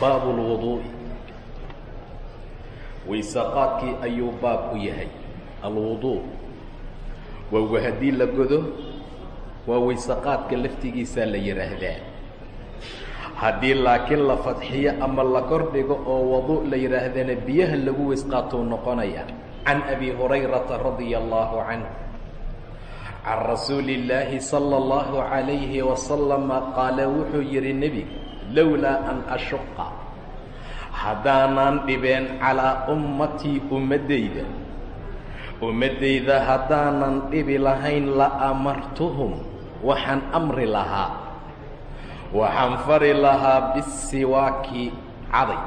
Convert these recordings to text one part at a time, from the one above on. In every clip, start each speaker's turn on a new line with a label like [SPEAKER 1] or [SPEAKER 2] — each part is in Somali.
[SPEAKER 1] baabu اlwuduu'i waysaqaadkii ayuu baab u yahay alwuduu. Waawa haddii la godo waa waysaqaadka laftigiisaa la yidhaahdaa haddii laakiin la fadxiyo ama la kordhigo oo wadu' la yidhaahdana biyaha lagu waysqaatou noqonaya. Can abi hurayrata radia allahu canh can rasuuli illaahi sala allahu calayhi wasalama qaala wuxuu yidhi lowlaa an ashuqa haddaanan dhibeen calaa ummatii ummaddayda ummaddayda haddaanan dhibi lahayn la amartuhum waxaan amri lahaa waxaan fari lahaa bisiwaaki caday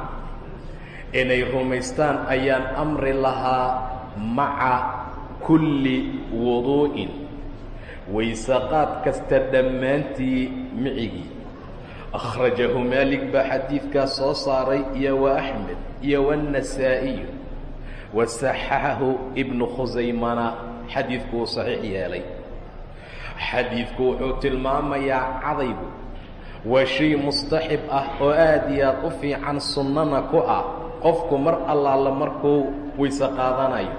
[SPEAKER 1] inay rumaystaan ayaan amri lahaa maca kulli wuduu'in waysaqaad kasta dhammaantii micigii akhrajahu maalik baa xadiidkaa soo saaray iyo wa axmed iyo waannasaa'iyu wasaxaxahu ibnu khusaymana xadiidku uu saxiix yeelay xadiidku wuxuu tilmaamayaa cadaygu waa shay mustaxib ah oo aad iyo aad u fiican sunnana ku ah qofku mar allaala markuu weyse qaadanayo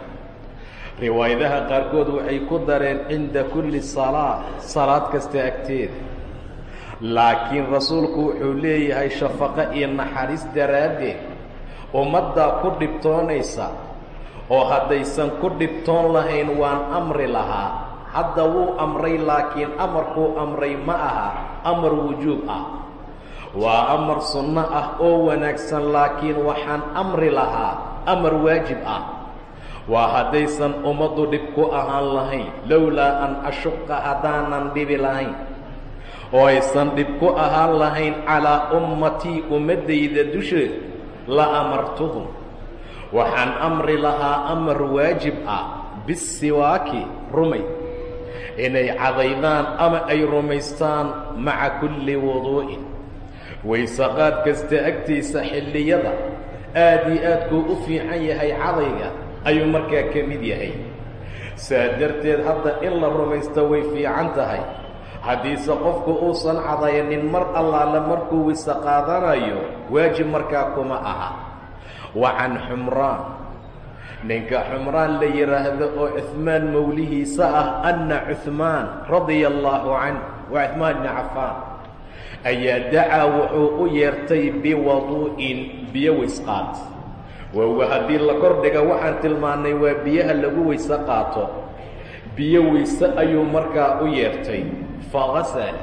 [SPEAKER 1] riwaayadaha qaarkood waxay ku dareen cinda kulli salaa salaad kasta agteeda laakiin rasuulku wuxuu leeyahay shafaqo iyo naxariis daraaddeed. Ummaddaa ku dhibtoonaysa oo haddaysan ku dhibtoon lahayn waan amri lahaa. Hadda wuu amray laakiin amarkuu amray ma aha amar wujuub ah. Waa amar sunno ah oo wanaagsan laakiin waxaan amri lahaa amar waajib ah. Waa haddaysan ummaddu dhib ku ahaan lahayn lowlaa an ashuqa haddaanan dhibi lahayn oo aysan dhib ku ahaan lahayn calaa ummatii ummaddayda dusheed la amartuhum. Waxaan amri lahaa amar waajib ah bisiwaaki rumay. Inay cadaydaan ama ay rumaystaan maca kulli wuduu'in. Waysaqaad kasta agtiisa xilliyada aad iyo aadkuu u fiican yahay cadayga ayuu markaa ka mid yahay. Saa darteed hadda in la rumaysto way fiican tahay haddiise qofku uusan cadayanin mar allaale markuu wise qaadanayo waajib markaa kuma aha. Wa can xumraan. Ninka xumraan la yidhaahdo oo cuhmaan mowlihiisa ah anna cuhmaan radia allaahu canh waa cuhmaan bni cafaan ayaa dacaa wuxuu u yeertay biwaduu'in biyo waysqaad waawa haddii la kordhiga waxaan tilmaannay waa biyaha lagu weyse qaato. Biyo weyse ayuu markaa u yeertay fagasala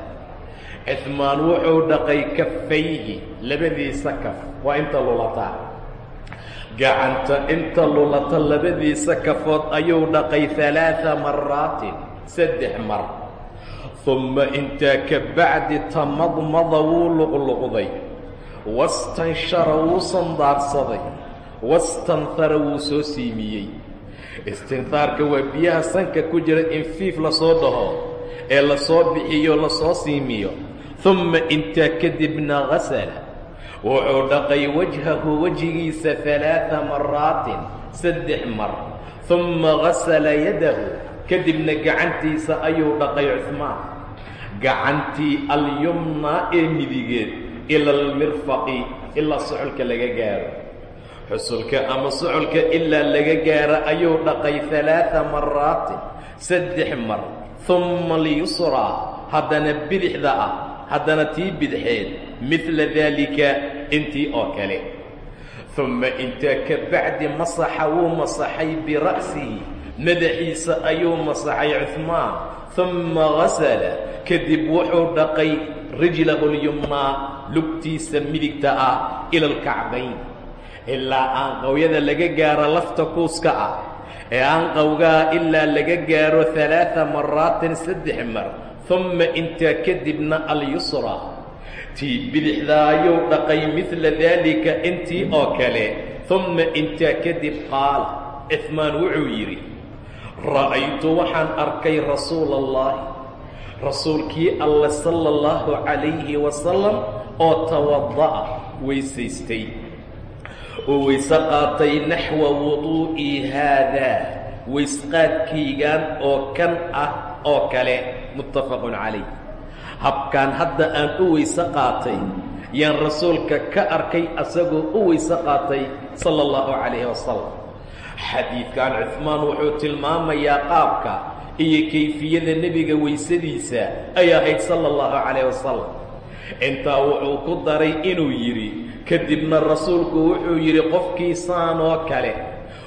[SPEAKER 1] cuhmaan wuxuu dhaqay kafayhi labadiisa kaf. Waa inta lulataa. Gacanta inta lulata labadiisa kafood ayuu dhaqay halaaa maraatin saddex mar. Humma intaa ka bacdi tamadmada wuu luqluqday. Wastanshara wuu sandaarsaday. Wastanhara wuu soo siimiyey. Istinhaarka waa biyaha sanka ku jira in fiif la soo dhaho ee la soo bixiyo la soo siimiyo. Humma intaa kadibna gasala wuxuu dhaqay wajhahu wejigiisa halaaa maraatin saddex mar. Humma gasala yadahu. Kadibna gacantiisa ayuu dhaqay cuhmaan gacantii alyumnaa ee midigeed ila almirfaqi ilaa socolka laga gaaro. Xusulka ama socolka ilaa laga gaaro ayuu dhaqay halaaa maraatin saddex mar humma alyusraa haddana bidixda ah haddana tii bidxeed midla daalika intii oo kale. Humma intaa ka bacdi masaxa wuu masaxay bira'sihi madaxiisa ayuu masaxay cuhmaan humma gasala kadib wuxuu dhaqay rijlahu lyumnaa lugtiisa midigta ah ila alkacbayn ilaa aanqawyada laga gaaro lafta kuuska ah ee aanqawgaa ilaa laga gaaro halaaa maraatin saddex mar humma intaa kadibna alyusra. Tii bidixdaa ayuu dhaqay midla daalika intii oo kale humma intaa kadib qaala cifmaan wuxuu yidhi ra'aytu waxaan arkay rasuula allahi rasuulkii alle sala allahu calayhi wasalam oo tawada'a weysaystay oo weyse qaatay naxwa wuduu'ii haadaa weysqaadkaygan oo kan ah oo kale muttafaqun calayh. Habkaan hadda aan u weyse qaatay yaan rasuulka ka arkay asagoo u weyse qaatay sala allahu calayhi wasalam xadiidkan cuhmaan wuxuu tilmaamayaa qaabka iyo kayfiyada nebiga weysadiisa ay ahayd sala allahu calayh wasalam intaa wuxuu ku daray inuu yidhi kadibna rasuulku wuxuu yidhi qofkii saanoo kale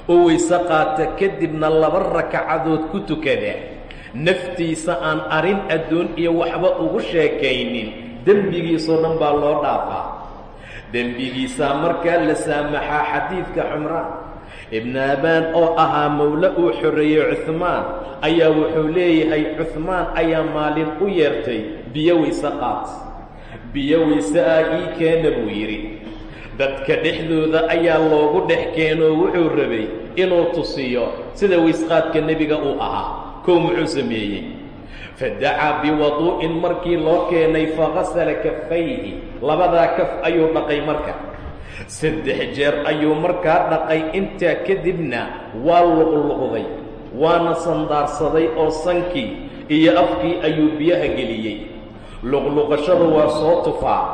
[SPEAKER 1] u weyse qaata kadibna laba rakacadood ku tukada. Naftiisa aan arrin adduun iyo waxba ugu sheekaynin. Dembigiisoo dhan baa loo dhaafaa. Dembigiisaa markaa la saamaxaa xadiidka xumraan ibnu abaan oo ahaa mawle uu xoreeyey cuhmaan ayaa wuxuu leeyahay cuhmaan ayaa maalin u yeertay biyo weyse qaat biyo weyse ii keena buu yidhi. Dadka dhexdooda ayaa loogu dhex keenoo wuxuu rabay inuu tusiyo sida weysqaadka nebiga uu ahaa. Kow muxuu sameeyey? Fadacaa biwaduu'in markii loo keenay fagasala kafayhi. Labadaa kaf ayuu dhaqay marka. Saddex jeer ayuu markaa dhaqay. Intaa kadibna waa luqluqday waana sandaarsaday oo sankii iyo afkii ayuu biyaha geliyey luqluqashadu waa soo tufaa.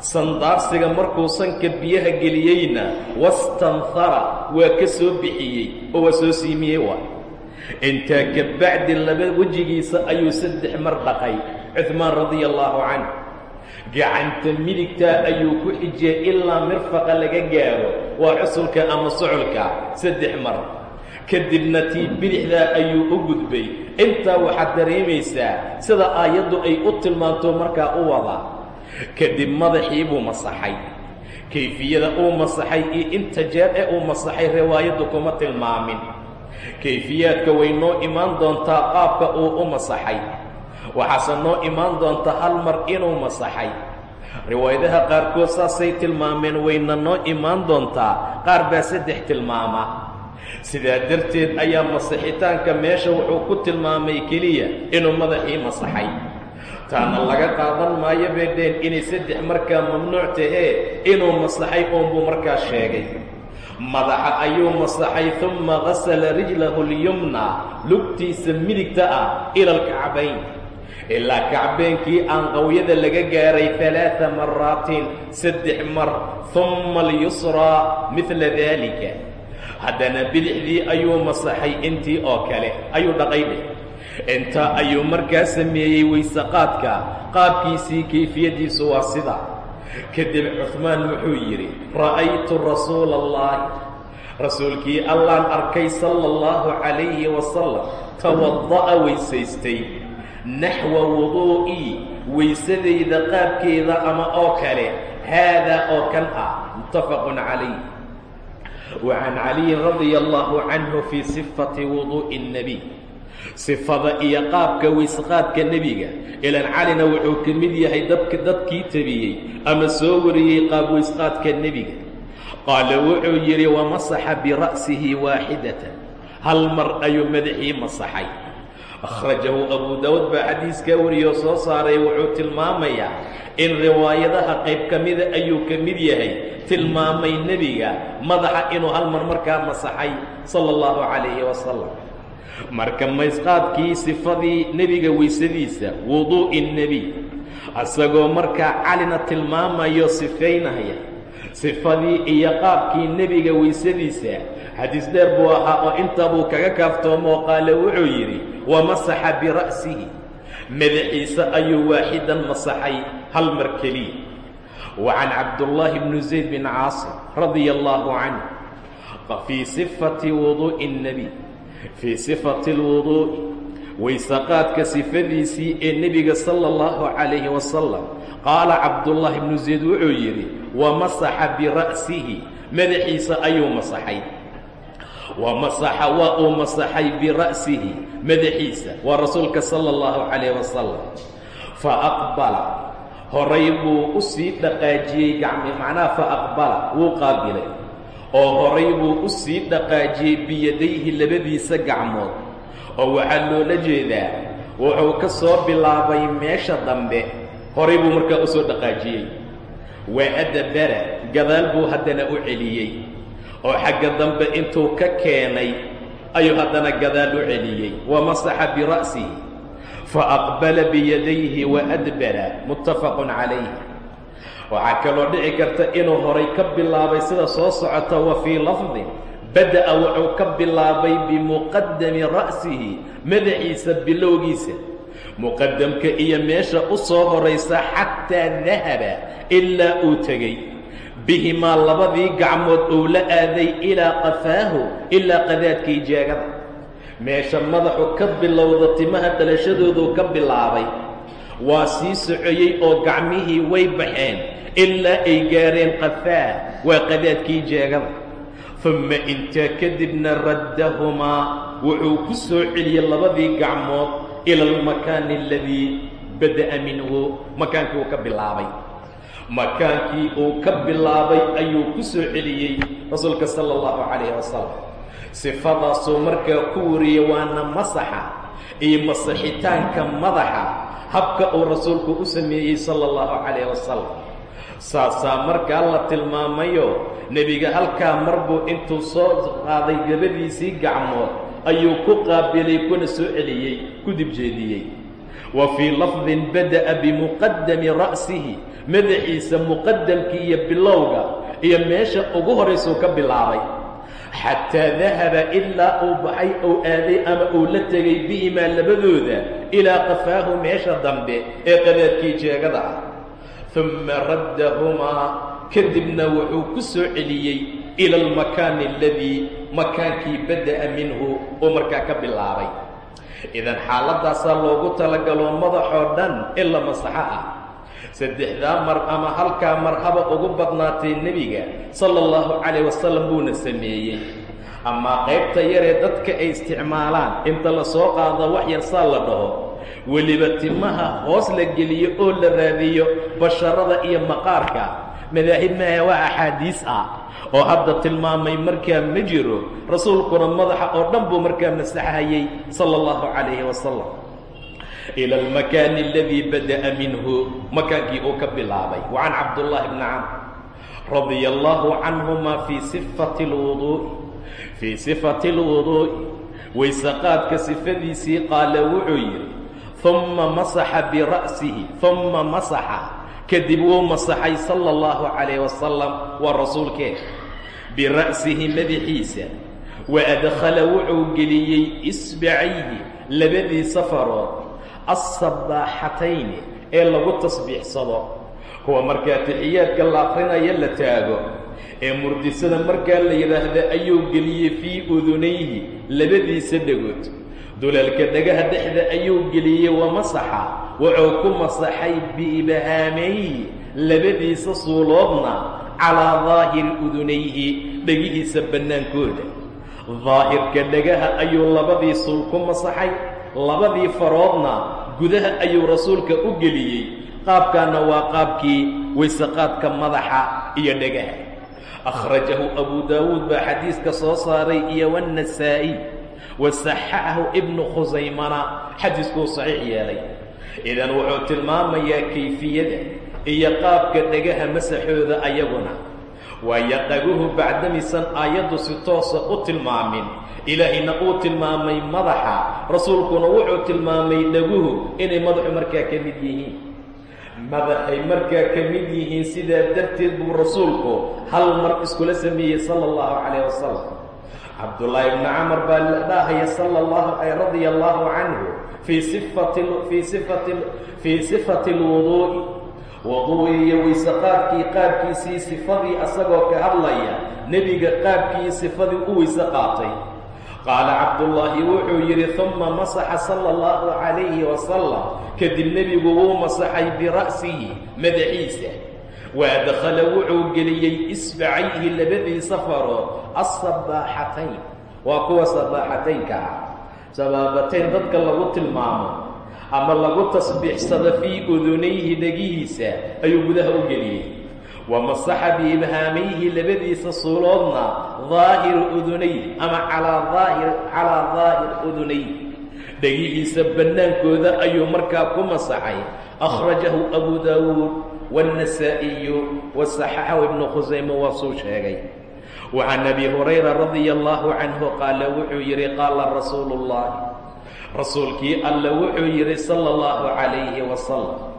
[SPEAKER 1] Sandaarsiga markuu sanka biyaha geliyeyna wastanhara waa ka soo bixiyey oo waa soo siimiyey waa intaa ka bacdi laba wejigiisa ayuu saddex mar dhaqay cuhmaan radia allaahu canh gacanta midigtaa ayuu ku xijiyey ilaa mirfaqa laga gaaro waa cusulka ama socolka saddex mar kadibna tii bidixdaa ayuu u gudbay. Intaa waxaad dareemaysaa sida aayaddu ay u tilmaanto markaa u wada. Kadib madaxii buu masaxay. Kayfiyada uu masaxay iyo inta jeer ee uu masaxay riwaayaddu kuma tilmaamin. Kayfiyaadka way noo imaan doontaa qaabka uu u masaxay. Waxaase noo imaan doonta hal mar inuu masaxay. Riwaayadaha qaarkood saasay tilmaameen wayna noo imaan doontaa. Qaar baa saddex tilmaama sidaa darteed ayaa masixitaanka meesha wuxuu ku tilmaamay keliya inuu madaxii masaxay. Taana laga qaadan maayo bay dheen inay saddex markaa mamnuuc tahee inuu masaxay uunbuu markaa sheegay. Madaxa ayuu masaxay uma gasala rijlahu lyumna lugtiisa midigta ah ila alkacbayn. Ilaa kacbeenkii aan qawyada laga gaaray alaaa maraatin saddex mar uma alyusraa midla daalika haddana bidixdii ayuu masaxay intii oo kale ayuu dhaqaydhay intaa ayuu markaa sameeyey weysaqaadka qaabkiisii kayfiyaddiisu waa sida. Kadib cuhmaan wuxuu yidhi ra'aytu rasuula allahi rasuulkii allaan arkay sala allahu calayhi wasalam tawada'a weysaystay. Naxwa wuduu'ii weysadayda qaabkeeda ama oo kale haadaa oo kan ah muttafaqun calayh can caliyin radia allahu canhu fii sifati wuduu'i اnnebiy sifada iyo qaabka weysqaadka nebiga. Ilan calina wuxuu ka mid yahay dadka dadkii tabiyey ama soo wariyey qaab weysqaadka nebiga. Qaala wuxuu yidhi wamasaxa bira'sihi waaxidatan hal mar ayuu madaxii masaxay akhrajahu abu daawuud baa xadiiskaa wariyoo soo saaray wuxuu tilmaamayaa in riwaayadaha qayb ka mida ayuu ka mid yahay tilmaamay nebiga madaxa inuu hal mar markaa masaxay sala allahu calayhi wasalam marka maysqaadkii sifadii nebiga weysadiisa wuduu'i nebiy isagoo markaa calina tilmaamayo sifaynaya sifadii iyo qaabkii nebiga weysadiisa xadiis dheer buu ahaa oo intabuu kaga kaaftoomo qaale wuxuu yidhi wamasaxa bira'sihi. Madaxiisa ayuu waaxidan masaxay hal mar keliya wa can cabdullaahi bni zayd bin caasim radia allaahu canhu fii sifati wuduu'i nebi fii sifati lwuduu'i waysaqaadka sifadiisii ee nebiga sala allahu calayhi wasalam qaala cabdullaahi bnu zayd wuxuu yidhi wamasaxa bira'sihi. Madaxiisa ayuu masaxay wamasaxa waa uu masaxay bira'sihi madaxiisa waa rasuulka sala اllahu calayh wasalam faaqbala horay buu u sii dhaqaajiyey gacmi macnaha fa aqbala wuu qaabilay oo horay buu u sii dhaqaajiyey biyadayhi labadiisa gacmood. Oo waxaa loola jeedaa wuxuu ka soo bilaabay meesha dambe. Horay buu markaa u soo dhaqaajiyey. Waa adabara gadaal buu haddana u celiyey oo xagga dambe intuu ka keenay ayuu haddana gadaal u celiyey. Wa masaxa bira'sihi faaqbala biyadayhi waadbara muttafaqun calayh waxaa kaloo dhici karta inuu horay ka bilaabay sida soo socota wa fii lafdin bada'a wuxuu ka bilaabay bimuqadami ra'sihi madaxiisa bilowgiisa. Muqadamka iyo meesha u soo horaysa xataa dahaba ilaa uu tegey bihimaa labadii gacmood uu la aaday ilaa qafaahu ilaa qadaadkii jeegada. Meesha madaxu ka bilowda timaha dhalashadoodu ka bilaabay. Waa sii socoyey oo gacmihii way baxeen ilaa ay gaareen qafaah waa qadaadkii jeegada. Uma intaa kadibna raddahumaa wuxuu ku soo celiyey labadii gacmood ila almakaani aladii bada'a minhu makaankii uu ka bilaabay makaankii uu ka bilaabay ayuu ku soo celiyey rasuulka sala allahu calayhi wasalam sifadaasuu markaa ku wariyey waana masaxa iyo masaxitaanka madaxa habka uu rasuulku u sameeyey sala allahu calayh wasalam saasaa markaa la tilmaamayo nebiga halkaa marbuu intuu soo qaaday gabadiisii gacmood ayuu ku qaabilay kuna soo celiyey ku dib jeediyey. Wa fii lafdin bada'a bimuqadami ra'sihi madaxiisa muqadamkii iyo bilowga iyo meesha ugu horaysuu ka bilaabay. Xataa dahaba ilaa uu baxay ou aaday ama uu la tegay bihimaa labadooda ilaa qafaahu meesha dambe ee qadaadkii jeegada ah. Uma raddahumaa kadibna wuxuu ku soo celiyey ila almakaani aladii makaankii bada'a minhu uu markaa ka bilaabay. Idan xaaladdaasaa loogu talagalo madaxoo dhan ila masaxo ah saddexdaa mar ama halkaa mar haba ugu badnaatay nebiga sala allahu calayh wasalam buuna sameeyey. Amaa qaybta yaree dadka ay isticmaalaan inta la soo qaado wax yar saa la dhaho weliba timaha hoos la geliyo oo la raadiyo basharada iyo maqaarka madaahib maaha waa axaadiis ah oo hadda tilmaamay markaa ma jiro rasuulkuna madaxa oo dhan buu markaa masaxayey sala allahu calayhi wasalam ila almakaani aladii bada'a minhu makaankii uu ka bilaabay wa can cabdullaahi bni camr radia allahu canhuma fii sifati lwuduu'i fii sifati alwuduu'i waysaqaadka sifadiisii qaala wuxuu yidhi humma masaxa bira'sihi humma masaxa kadib wuu masaxay sala allahu calayh wasalam waa rasuulkee bira'sihi madaxiisa wa adkhala wuxuu geliyey isbacayhi labadii safarood alsabaaxatayni ee lagu tasbiixsado kuwa markaa tixiyaadka la akrinaya la taago ee murdisada markaa la yidhaahda ayuu geliyey fii udunayhi labadiisa dhegood dulalka dhagaha dhexda ayuu geliyey wa masaxa wuxuu ku masaxay biibhaamayhi labadiisa suuloodna calaa daahiri udunayhi dhegihiisa bannaankooda daahirka dhagaha ayuu labadii suul ku masaxay labadii faroodna gudaha ayuu rasuulka u geliyey. Qaabkaana waa qaabkii waysaqaadka madaxa iyo dhagaha akhrajahu abu daawuud baa xadiiska soo saaray iyo wannasaa'i wasaxaxahu ibnu khusaymana xadiiskuu saxiix yeelay. Idan wuxuu tilmaamayaa kayfiyada iyo qaabka dhagaha masaxooda ayaguna. Waayo dhaguhu bacdamisan aayaddu si toosa u tilmaamin ilaahayna uu tilmaamay madaxa rasuulkuna wuxuu tilmaamay dhaguhu inay madaxu markaa ka mid yihiin. Madaxay markaa ka mid yihiin sidaa darteed buu rasuulku hal mar iskula sameeyey sala allahu calayh wasalam cabdullaahi ibni camar baa la dhaahaya sala allahu radia allahu canhu fii sifati fii sifati fii sifati alwuduu'i wuduu'i iyo waysaqaadkii qaabkiisii sifadii asagoo ka hadlaya nebiga qaabkii sifadii u weyse qaatay qaala cabdullaahi wuxuu yidhi uma masaxa sala allahu calayhi wasalam kadib nebigu wuu masaxay bira'sihi madaxiisa. Wa adkhala wuxuu geliyey isbacayhi labadiisa farood assabaaxatayn. Waa kuwa sabaaxataynka ah. Sabaabatayn dadka lagu tilmaamo ama lagu tasbiixsado fii udunayhi dhegihiisa ayuu gudaha u geliyey wa masaxa biibhaamayhi labadiisa suuloodna daahiru udunay ama calaa daahir udunay. Dhegihiisa bannaankooda ayuu markaa ku masaxay. Akhrajahu abu daawuud waannasaa'iyu wasaxaxahu ibnu khusayme waa suu sheegay. Wa can abi hurayra radia allaahu canhu qaala wuxuu yidhi qaala rasuulu ullahi rasuulkii alla wuxuu yidhi sala allahu calayhi wasalam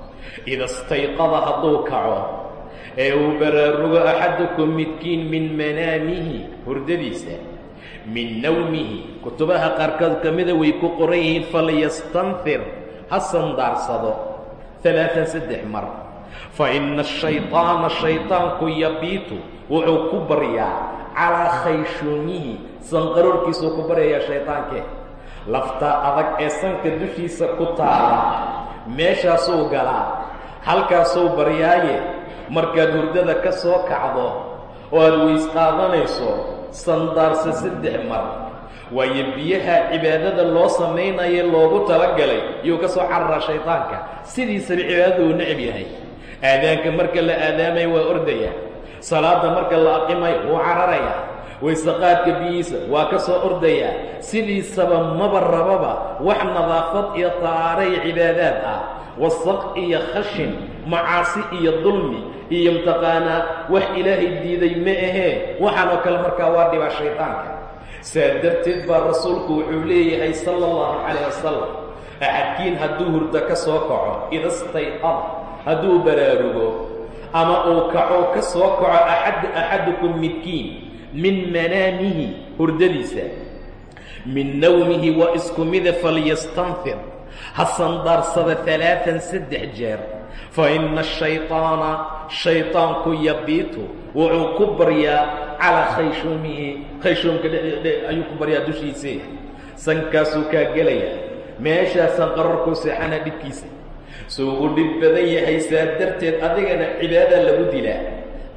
[SPEAKER 1] ida stayqada hadduu kaco ee uu baraarugo axadukum midkiin min manaamihi hurdadiisa min nawmihi kutubaha qaarkood ka mida way ku qoran yihiin falyastanfir ha sandaarsado alaaan saddex mar fa ina ashayطaana shayطaanku yabiitu wuxuu ku baryaa calaa khayshuumihi sanqaroorkiisuu ku baryayaa shayطaankee laftaa adag ee sanka dushiisa ku taala meeshaasuu galaa halkaasuu baryaaye markaad hurdada ka soo kacdo oo aad weys qaadanayso sandaarsa saddex mar. Waayo biyaha cibaadada loo samaynayo loogu talagalay yuu ka soo cararaa shaydaanka sidiisaba cibaadada uu necab yahay. Aadaanka marka la aadaamayo waa ordaya. Salaada marka la aqimayo wuu cararaya. Waysaqaadka biyihiisa waa ka soo ordayaa sidiisaba maba rababa wax nadaafad iyo taaaray cibaadaad ah wasaq iyo khashin macaasi iyo dulmi iyo mtaqaanaa wax ilaahay diiday ma ahee waxaanoo kale markaa waa dhibaa shaydaanka saa darteed baa rasuulku wuxuu leeyahay sala allahu calayh wasalam axadkiin hadduu hurdo ka soo kaco idastayqada hadduu baraarugo ama uu kaco ka soo kaco axad axadukum midkiin min manaamihi hurdadiisa. Min nawmihi waa isku mida falyastanfir ha sandaarsada alaaan saddex jeer. Fa ina ashayطaana shayطaanku yabiitu wuxuu ku baryaa calaa khayshuumihi khayshuumka ayuu ku baryaa dushiise sankaasuu kaa gelaya. Meeshaasan qararkuu seexana dhibkiisa. Suu u dhib badan yahay saa darteed adigana cibaada lagu dilaa.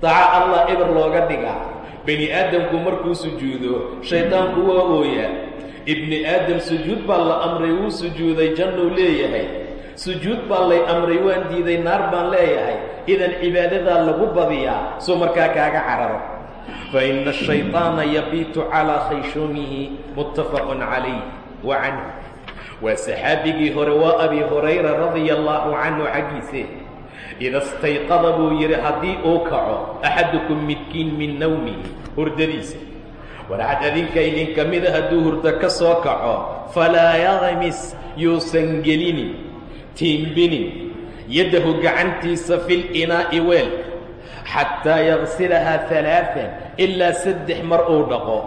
[SPEAKER 1] Daaca allah eber looga dhigaa. Bani aadamku markuu sujuudo shaydaanku waa ooyaa ibni aadam sujuud baa la amray wuu sujuuday jannuu leeyahay. Sujuud baa lay amray waan diiday naar baan leeyahay. Idan cibaadadaa lagu badiyaa soo markaa kaaga cararo. Fa ina ashayطaana yabiitu calaa khayshuumihi muttafaqun calayh. Wa canhu. Waa saxaabigii hore waa abi hurayra radia allaahu canhu xaggiise. Ida stayqada buu yidhi haddii uu kaco axadukum midkiin min nawmihi hurdadiisa waraxad adinka idinka mida hadduu hurdo ka soo kaco falaa yaqmis yuusan gelinin tiimbinin yaddahu gacantiisa fi linaa'i weelka xataa yagsilahaa alaaan ilaa saddex mar uu dhaqo.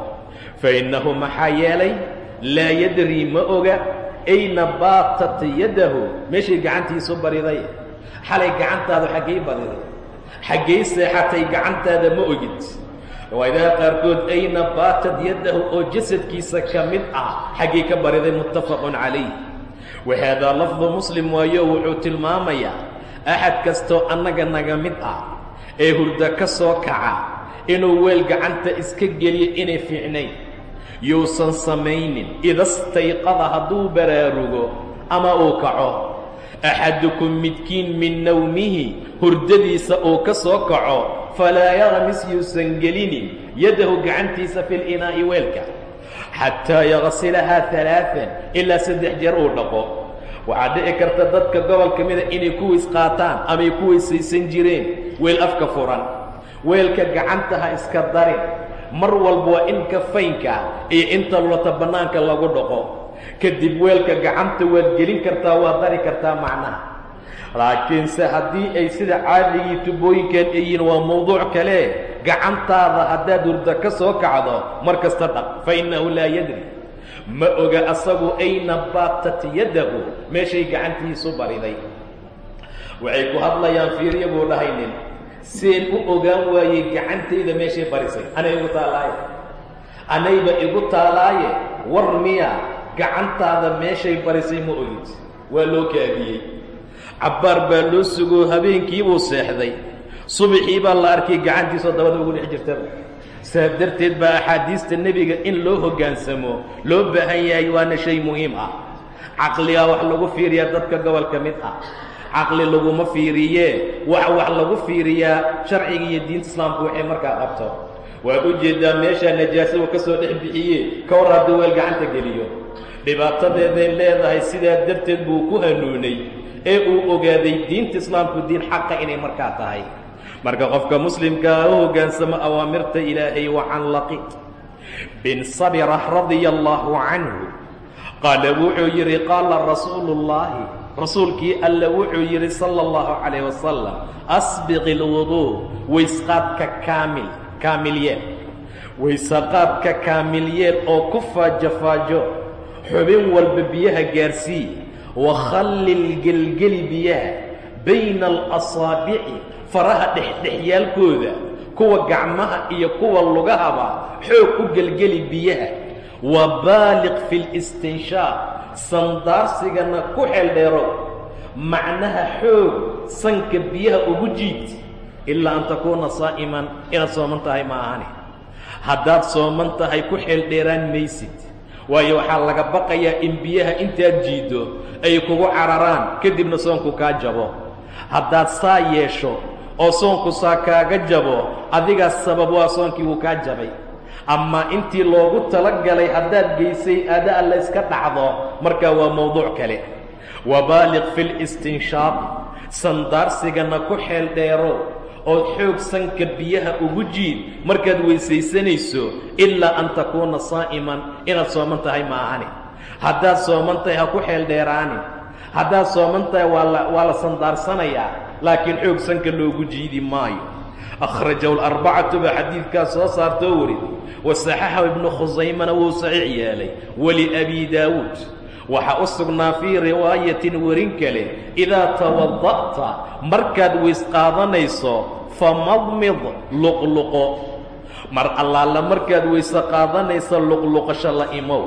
[SPEAKER 1] Fa innahu maxaa yeelay laa yadrii ma oga ayna baatat yaddahu meeshay gacantiisu bariday xalay gacantaadu xaggay bariday xaggay seexatay gacantaada ma ogid riwaayadaha qaarkood ayna baatad yaddahu oo jasadkiisa ka mid ah. Xaggay ka bariday muttafaqun calayh. Wa haadaa lafdu muslim waayo wuxuu tilmaamayaa axad kastoo annaga naga mid ah ee hurdo ka soo kaca inuu weel gacanta iska geliyo inay fiicnayn. Yuusan samaynin idastayqada hadduu baraarugo ama uu kaco. Axadukum midkiin min nawmihi hurdadiisa uu ka soo kaco falaa yaqmis yuusan gelinin yaddahu gacantiisa fi linaa'i weelka xataa yaqsilahaa alaaan ilaa saddex jeer uu dhaqo waxaa dhici karta dadka gobolka mida inay ku weys qaataan amay ku weysaysan jireen weel afka furan weelka gacanta ha iska darin mar walba waa in kafaynka iyo inta lota bannaanka lagu dhaqo kadib weelka gacanta waad gelin kartaa waad dari kartaa macnaha laakiinse haddii ay sida caadigii tubooyinkan ay yihiin waa mawduuc kale gacantaada haddaad hurdo ka soo kacdo mar kasta dhaq fa innahu laa yadri. Ma oga asagu ayna baatat yaddahu meeshay gacantiisu bariday. Waxay ku hadlayaan fiirya buu dhahaynin seen u ogaan waayey gacantayda meeshay barisay anay igu taalaaye. Anayba igu taalaaye war miya gacantaada meeshay barisay ma ogid waa loo kaadiyey cabbaar baa loo sugoo habeenkiibuu seexday. Subaxii baa la arkay gacantiisoo dabada ugu dhex jirtaba. Saa darteed baa axaadiista nebiga in loo hoggaansamo loo baahan yahay waana shay muhiim ah. Caqligaa wax lagu fiiriyaa dadka gobolka mid ah. Caqli laguma fiiriyee wax wax lagu fiiriyaa sharciga iyo diinta islaamku waxay markaa qabto waad u jeeddaa meeshaa najaasadu ka soo dhex bixiye ka war hadduu weel gacanta geliyo. Dhibaatadeeday leedahay sidaa darteed buu ku hanuunay ee uu ogaaday diinta islaamku diin xaqa inay markaa tahay. Marka qofka muslimkaa u hoggaansamo awaamirta ilaahay wacan laqit bin sabira radia allahu canhu qaala wuxuu yidhi qaala rasuulu ullaahi rasuulkii alla wuxuu yidhi sala allahu calayh wasalam asbiq lwuduu waysqaadka kaamil kaamilyeel waysaqaadka kaamilyeel oo ku faajo faajo xubin walba biyaha gaarsii wakhallil gelgeli biyaha bayna alasaabici faraha dhexdhexyaalkooda kuwa gacmaha iyo kuwa lugahaba xoog u gelgeli biyaha wa baaliq fi listinshaaq sandaarsigana ku xeeldheerow macnaha xoog sanka biyaha ugu jiid ilaa an takuuna saa'iman inaad sooman tahay ma ahani. Haddaad sooman tahay ku xeeldheeraan maysid waayo waxaa laga baqayaa in biyaha intaad jiiddo ay kugu cararaan kadibna soonku kaa jabo. Haddaad saa yeesho oo soonku saa kaaga jabo adigaas sabab waa soonkii wuu kaa jabay. Amaa intii loogu talagalay haddaad geysay aada alla iska dhacdo markaa waa mawduuc kale. Wabaaliq fi listinshaaqi sandaarsigana ku xeel dheero oo xoog sanka biyaha ugu jiid markaad weysaysanayso ilaa an takuuna saa'iman inaad sooman tahay ma ahani. Haddaad sooman tahay ha ku xeel dheeraani. Haddaad sooman tahay waa la sandaarsanayaa laakiin xoog sanka loogu jiidi maayo. Akhrajahu alarbacatu baa xadiidkaas soo saartoo warid wasaxaxahu ibnu khusaymana wuu saxiix yeelay waliabi daawuud waxaa u sugnaa fii riwaayatin warin kale idaa tawada'ta markaad weys qaadanayso famadmid luqluqo. Mar allaala markaad weyse qaadanaysa luqluqasho la imow.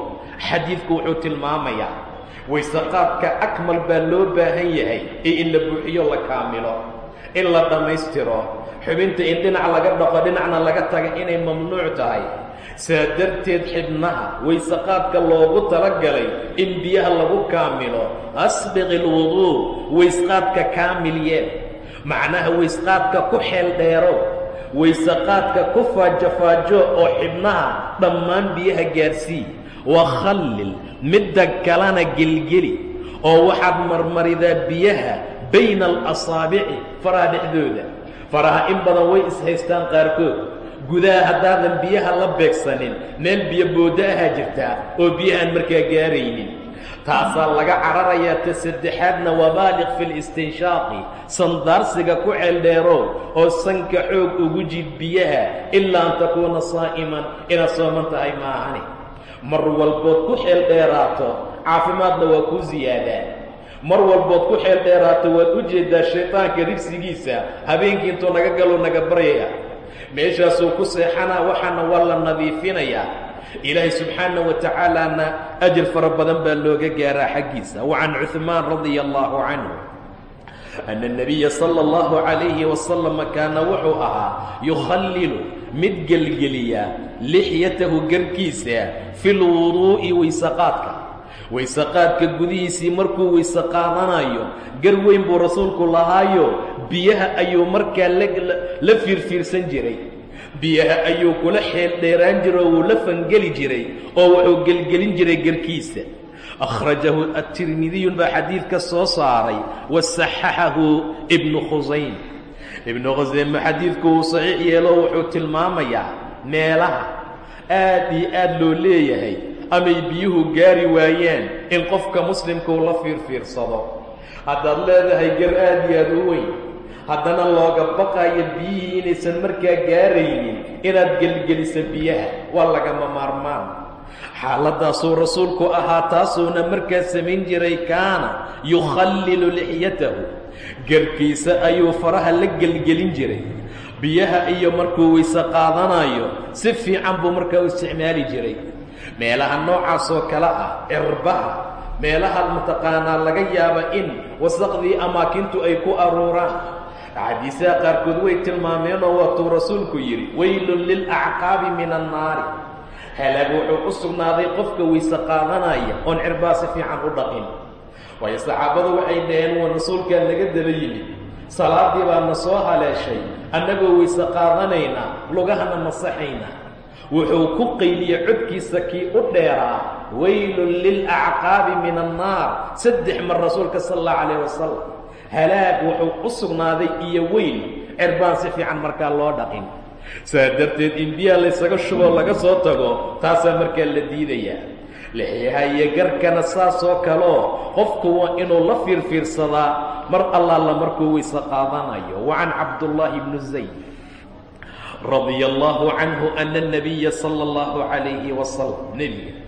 [SPEAKER 1] Xadiidku wuxuu tilmaamayaa weyseqaadka akmal baa loo baahan yahay ee in la buuxiyo la kaamilo. In la dhammaystiro xubinta in dhinac laga dhaqo dhinacna laga taga inay mamnuuc tahay saa darteed xibnaha weyseqaadka loogu talagalay in biyaha lagu kaamilo asbiqi lwuduu weysqaadka kaamil yeel. Macnaha weysqaadka ku xeel dheero weyseqaadka ku faajofaajo oo xibnaha dhammaan biyaha gaarsii wakhallil midda kalena gelgeli oo waxaad marmaridaa biyaha bayna alasaabici faraha dhexdooda. Faraha in badan way is-haystaan qaarkood gudaha haddaadan biyaha la beegsanin meel biyo booddo ahaa jirtaa oo biyahaan markaa gaaraynin. Taasaa laga cararayaa ta saddexaadna wabaaliq fi listinshaaqi sandaarsiga ku ceeldheerow oo sanka xoog ugu jid biyaha ilaa an takuuna saa'iman inaad sooman tahay maahani. Mar walbood ku xeel dheeraato caafimaadna waa kuu ziyaadaa. Mar walbood ku xeel dheeraato waad u jeeddaa shaydaanka rigsigiisa habeenkii intuu naga galuu naga baryaya meeshaasuu ku seexanaa waxaana waa la nadiifinayaa ilaahay subxaana wa tacaalaana ajir fara badan baa looga gaaraa xaggiisa wa can cuhmaan radia allaahu canhu ana الnabiya salى اllahu calayhi wasalama kaana wuxuu ahaa yukhallilu mid gelgeliya lixyatahu garkiisa fi lwuduu'i weysaqaadka weysaqaadka gudihiisii markuu weyse qaadanayo gar weyn buu rasuulku lahaayo biyaha ayuu markaa la fiirfiirsan jiray. Biyaha ayuu kula xeel dheeraan jiray oo wuu la fangeli jiray oo wuxuu gelgelin jiray garkiisa. Akhrajahu atirmidiyun baa xadiidka soo saaray wasaxaxahu ibnu khusaym ibnu khusayme xadiidku uu saxiix yeelo wuxuu tilmaamayaa meelaha aad iyo aad loo leeyahay amay biyuhu gaari waayaan in qofka muslimkuu la fiirfiirsado. Haddaad leedahay gar aad iyo aad u weyn haddana looga baqayo biyihii inaysan markaa gaaraynin inaad gelgeliso biyaha waa lagama maarmaan. Xaaladdaasuu rasuulku ahaa taasuuna markaa samayn jiray kaana yukhallilu lixyatahu garkiisa ayuu faraha la gelgelin jiray. Biyaha iyo markuu weyse qaadanayo si fiican buu markaa u isticmaali jiray. Meelaha noocaasoo kale ah cirbaha meelaha mataqaanaa laga yaaba in wasaqdii amaakintu ay ku aruuraan axaadiisaha qaarkood way tilmaameenoo waatuu rasuulku yidhi weylun lilacqaabi min annaari halaag wuxuu u sugnaaday qofka weyse qaadanaya oon cirbaa si fiican u dhaqin. Waayo saxaabadu waxay dhaheen waa rasuulkaa naga daba yimid. Salaadii baa na soo haleeshay. Annagoo weyse qaadanayna lugahana masaxayna. Wuxuu ku qayliyey codkiisa kii u dheeraa waylun lilacqaabi min annaar saddex mar rasuulka sala allahu calayh wasalam halaag wuxuu u sugnaaday iyo weyl cirbaan si fiican markaa loo dhaqin. Saa darteed in biyaha laysaga shuboo laga soo tago taasaa markaa la diidayaa lixyaha iyo garkana saasoo kaleo qofku waa inuu la fiirfiirsadaa. Mar allaala markuu weyse qaadanayo. Wa can cabdullaahi bnu zayd. Radia allaahu canhu ana anabiya sala allahu calayhi wasalam nebiga.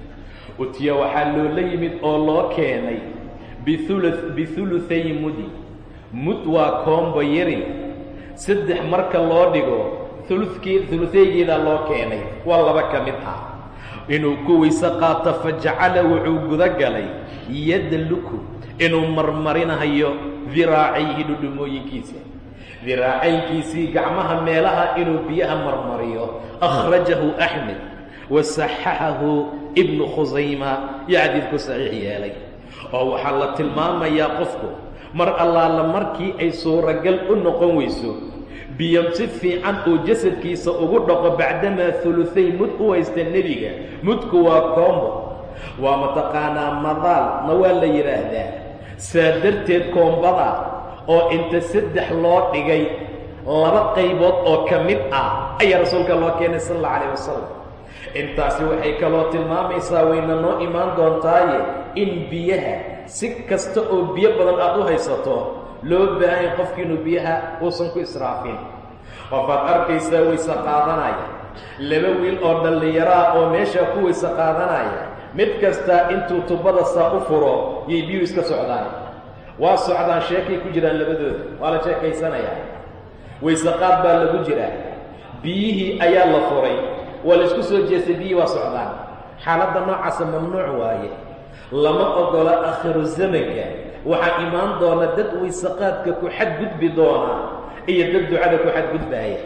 [SPEAKER 1] Utiya waxaa loola yimid oo loo keenay biulu bihuluhay mudi mud waa koombo yari. Saddex marka loo dhigo ulukii hulutaygeedaa loo keenay waa laba ka mid ah. Inuu ku weyse qaato fajacala wuxuu guda galay yadluku inuu marmarinahayo diraacayhi dhudhumooyinkiisa. Diraacaynkiisii gacmaha meelaha inuu biyaha marmariyo akhrajahu axmed wa saxaxahu ibnu khusayma iyo xadiidku saxiix yeelay. Oo waxaa la tilmaamayaa qofku mar allaala markii ay suuragal u noqon weyso biyo si fiican uu jasadkiisa ugu dhaqo bacdamaa huluhay mud u haysta nebiga mudku waa koombo. Waa mataqaanaa madaalna waa la yidhaahdaa saa darteed koombada oo inta saddex loo dhigay laba qaybood oo ka mid ah ayaa rasuulka loo keenay sal alla calayh wasalam intaasi waxay kaloo tilmaamaysaa wayna noo imaan doontaaye in biyaha si kasta oo biyo badan aad u haysato loo baahanya qofki inuu biyaha uusan ku israafin. Qofaad arkaysaa weyse qaadanaya. Laba wiil oo dhallinyaraa oo meeshaa ku weyse qaadanaya. Mid kastaa intuu tubada saa u furo yay biyuhu iska socdaan. Waa socdaan sheekay ku jiraan labadooda. Waa la sheekaysanayaa weyse qaad baa lagu jiraa. Biyihii ayaa la furay. Waa la isku soo jeestay biyihii waa socdaan. Xaaladda noocaasa mamnuuc waaye lama ogola akhiru zamanka. Waxaa imaan doona dad waysaqaadka ku xadgudbi doona iyo dad ducada ku xadgudbaaya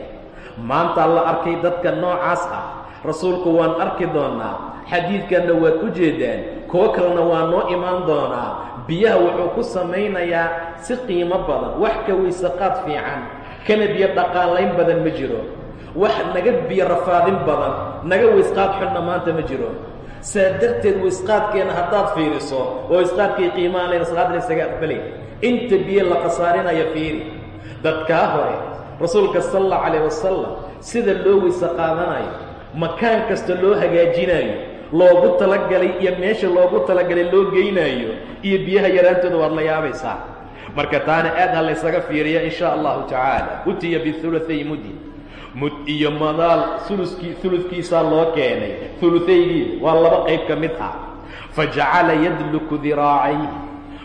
[SPEAKER 1] maantaa la arkay dadka noocaas ah. Rasuulku waan arki doonaa. Xadiidkanna waad u jeedaan. Kuwo kalena waa noo imaan doonaa biyaha wuxuu ku samaynayaa si qiimo badan wax ka waysaqaad fiican. Kana biyo dhaqaalayn badan ma jiro. Wax naga biyo rafaadin badan naga waysqaad xunna maanta ma jiro saa darteed waysqaadkeenna haddaad fiiriso oo waysqaadkii qiimaan layna salaadna isaga aqbalay inta biyo la khasaarinaya fiiri. Dadkaa hore rasuulka sala allahu calayh wasalam sida loo weyse qaadanayo makaan kasta loo hagaajinaayo loogu talagalay iyo meesha loogu talagalay loo geynaayo iyo biyaha yaraantooda waad la yaabaysaa. Marka taana aad ha laysaga fiiriya in sha allahu tacaala. Utiya bihuluhay mudin mud iyo madaal uluskii uludkiisaa loo keenay. Ulutaygiida waa laba qayb ka mid ah. Fa jacala yadluku diraacayhi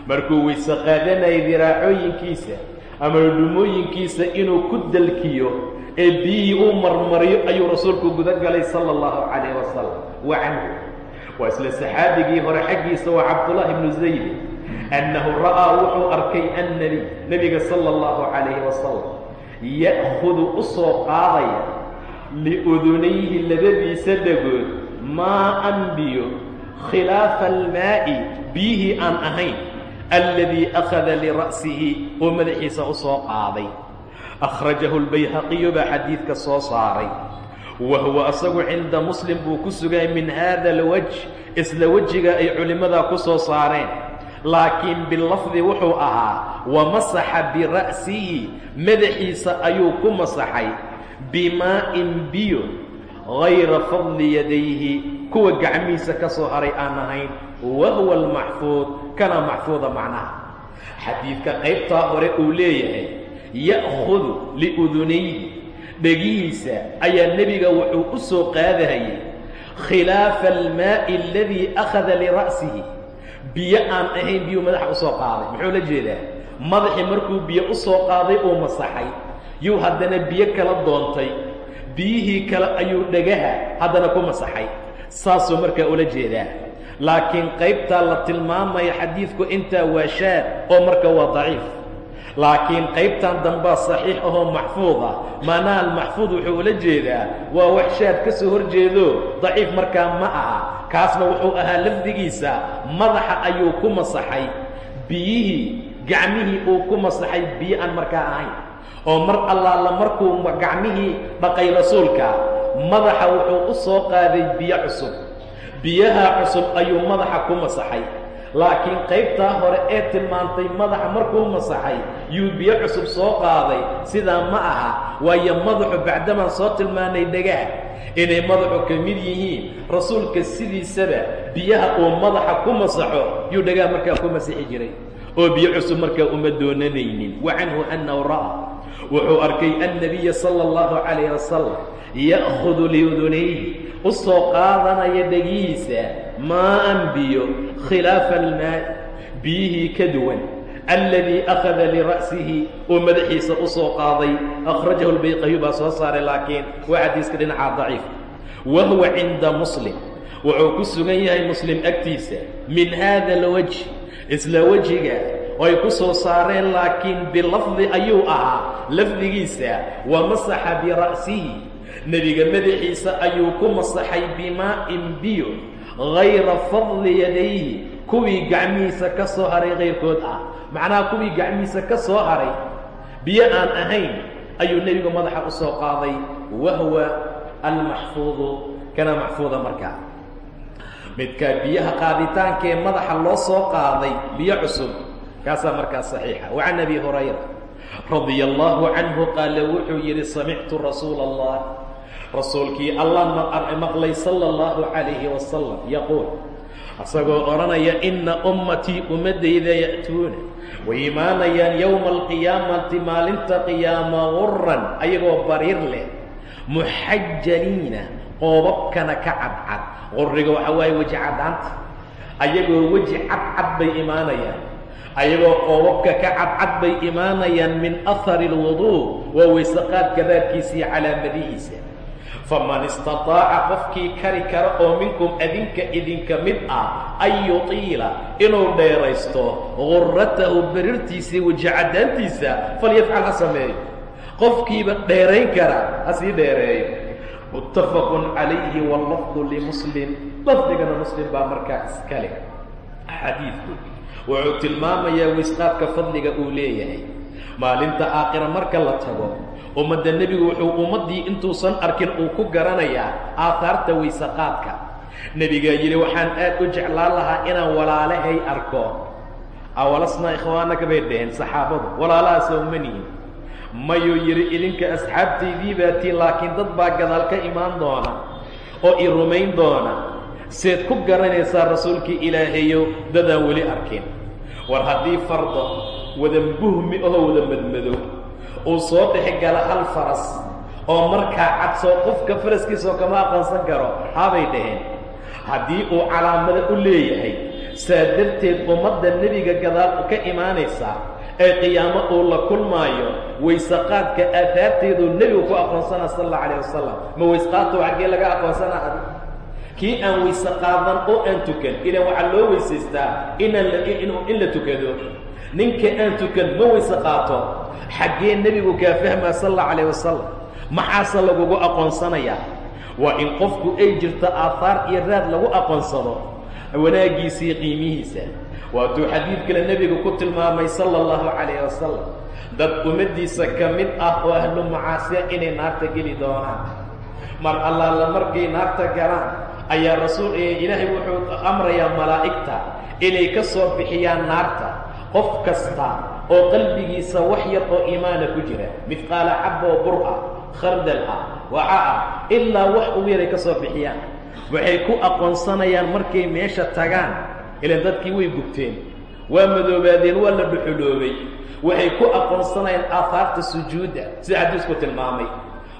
[SPEAKER 1] markuu weyse qaadanayay diraacooyinkiisa ama dhumooyinkiisa inuu ku dalkiyo ee biyihii uu marmariyo ayuu rasuulku guda galay sala allahu calayh wasalam wa canhu. Waa isla saxaabigii hore xaggiisa waa cabdullaahi bnu zayd. Annahu ra'aa wuxuu arkay annebiy nebiga sala allahu calayhi wasalam ya'khudu u soo qaadaya liudunayhi labadiisa dhagood maaan biyo khilaafa almaa'i biyihii aan ahayn alladii akhada lira'sihi oo madaxiisa u soo qaaday. Akhrajahu lbayhaqiyu baa xadiidka soo saaray. Wa huwa asagu cinda muslim buu ku sugay min haada alwaj isla wejiga ay culimmadaa ku soo saareen laakiin bilafdi wuxuu ahaa wamasaxa bira'sihi. Madaxiisa ayuu ku masaxay bimaa'in biyo hayra fadli yadayhi. Kuwa gacmihiisa ka soo haray aan ahayn wa huwa almaxfuud. Kana maxfuuda macnaha. Xadiidka qaybtaa hore uu leeyahay ya'khudu liudunayhi dhegihiisa ayaa nebiga wuxuu u soo qaadahayay khilaafa almaa'i aladii akhada lira'sihi biyo aan ahayn biyuu madaxa u soo qaaday. Muxuu la jeedaa? Madaxii markuu biyo u soo qaaday uu masaxay. Yuu haddana biyo kala doontay. Biyihii kale ayuu dhagaha haddana ku masaxay. Saasuu markaa ula jeedaa. Laakiin qaybtaa la tilmaamaya xadiidku intaa waa shaad oo marka waa daciif laakiin qaybtan dambaa saxiix ahoo maxfuud ah. Maanaha almaxfuud wuxuu ula jeedaa waa wax shaad ka soo hor jeedo daciif markaa ma aha. Kaasna wuxuu ahaa lafdigiisa madaxa ayuu ku masaxay biyihii gacmihii uu ku masaxay biyo aan markaa ahayn oo mar allaala markuu gacmihii dhaqay rasuulka madaxa wuxuu u soo qaaday biyo cusub biyaha cusub ayuu madaxa ku masaxay laakiin qaybtaa hore ee tilmaantay madaxa markuu masaxay yuu biyo cusub soo qaaday sidaa ma aha waayo madaxu bacdamaan soo tilmaanay dhagaah inay madaxu ka mid yihiin rasuulka sidiisaba biyaha uu madaxa ku masaxo yuu dhagaah markaa ku masixi jiray. Oo biyo cusub markaa uma doonanaynin. Wa canhu annahu ra'aa wuxuu arkay annabiya sala allahu calayh wasalam ya'khudu liudunayhi u soo qaadanaya dhegihiisa maaan biyo khilaafa almaa'i biyihii ka duwan alladii akhada lira'sihi oo madaxiisa u soo qaaday. Akhrajahu lbayqayu baa soo saaray laakiin waa xadiiska dhinacaa daciif. Wa cinda muslim wuxuu ku sugan yahay muslim agtiisa min haada alwajh isla wejiga ay ku soo saareen laakiin bilafdi ayuu ahaa. Lafdigiisa wa masaxa bira'sihi nebiga madaxiisa ayuu ku masaxay bimaa'in biyo hayra fadli yadayhi. Kuwii gacmihiisa ka soo haray kayrkood ah. Macnaha kuwii gacmihiisa ka soo haray biyo aan ahayn ayuu nebigu madaxa u soo qaaday. Wahwa almaxfuudu kana maxfuuda markaa midkaa biyaha qaaditaankee madaxa loo soo qaaday biyo cusub kaasaa markaa saxiixa. Wa can abi hurayra radia allahu canhu qaala wuxuu yidhi samictu rasuula allah rasuulkii allah maqlay sala allahu calayhi wasalam yaquul isagoo odhanaya inna ummatii ummaddayda ya'tuuna. Way imaanayaan yowma alqiyaamati maalinta qiyaama guran ayagoo bariir leh. Muxajaliina qoobabkana ka cadcad. Qurriga waxaa waaye weji caddaanta. Ayagoo weji cadcad bay imaanayaan ayagoo qoobabka ka cadcad bay imaanayaan min ahari alwuduu waa waysaqaadka raadkiisii calaamadihiisa. Faman istataaca qofkii kari kara oo minkum adinka idinka mid ah an yutiila inuu dheeraysto gurratahu bariirtiisii weji caddaantiisa falyafcal ha sameeyo. Qofkiiba dheerayn kara ha sii dheereeyo. Muttafaqun calayhi wallafdu limuslim. Lafdigana muslim baa markaa iska leh. Xadiidku wuxuu tilmaamayaa wisqaadka fadliga uu leeyahay. Maalinta aakhira marka la tago ummadda nebigu wuxuu ummaddii intuusan arkin uu ku garanayaa aahaarta waysaqaadka nebigaa yidhi waxaan aad u jeclaan lahaa inaan walaalahay arko. Awalasnaa ikhwaanaka bay dhaheen saxaabadu walaalahaasoo manihin mayuu yidhi idinka asxaabtaydii baa tiin laakiin dad baa gadaal ka imaan doona oo i rumayn doona seed ku garanaysaa rasuulkii ilaahayow dadaan weli arkin war haddii fardo wada buhmi ahoo wada madmadow uu soo dhex gala hal faras oo markaa cadsoo qofka faraskiisoo kama aqoonsan karo habay dhaheen. Haddii uu calaamado u leeyahay saa darteed ummadda nebiga gadaal ka imaanaysaa ee qiyaamo uu la kulmaayo waysaqaadka aahaarteeduu nebigu ku aqoonsanaa sal alla calayh wasalam ma waysqaadto xaggee laga aqoonsanaa kii aan wayse qaadan oo aan tukan ilaan waxaa loo weysaystaa inaan in la tukado. Ninka aan tukan ma wayse qaato. Xaggee nebigu kaa fahmaa sal alla calayh wasalam maxaase lagugu aqoonsanayaa? Waa in qofku ay jirto aahaar iyo raad lagu aqoonsado wanaaggiisii qiimihiisa. Waatuu xadiid kale nebigu ku tilmaamay sala allahu calayh wasalam dad ummaddiisa ka mid ah oo ahlu macaasiya inay naarta geli doonaan. Mar allaala markay naarta galaan ayaa rasuul ilaahay wuxuu amrayaa malaa'igta inay ka soo bixiyaan naarta qof kasta oo qalbigiisa wax yar oo iimaana ku jira. Midqaala xabba oo bur ah khardal ah waca ah ilaa wax ugu yaray ka soo bixiyaan. Waxay ku aqoonsanayaan markay meesha tagaan ilaan dadkii way gubteen. Waa madoobaadeen waa la dhuxuloobay waxay ku aqoonsanayaan aahaarta sujuudda sida xadiisku tilmaamay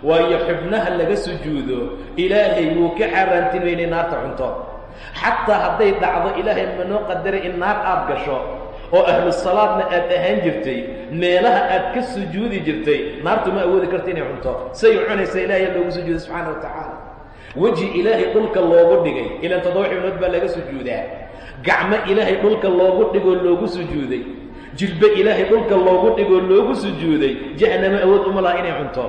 [SPEAKER 1] waayo xubnaha laga sujuudo ilaahay wuu ka xaaraantimaynay naarta cunto. Xataa hadday dhacdo ilaahay manoo qadaray in naar aad gasho oo ahlu salaadna aad ahaan jirtay meelaha aad ka sujuudi jirtay naartu ma awoodi karta inay cunto. Say cunaysa ilaahay loogu sujuuday subxaana wa tacaala. Weji ilaahay dhulka loogu dhigay ilaan toddoba xibnood baa laga sujuudaa. Gacmo ilaahay dhulka loogu dhigoo loogu sujuuday. Jilbe ilaahay dhulka loogu dhigoo loogu sujuuday. Jahannamo awood uma laha inay cunto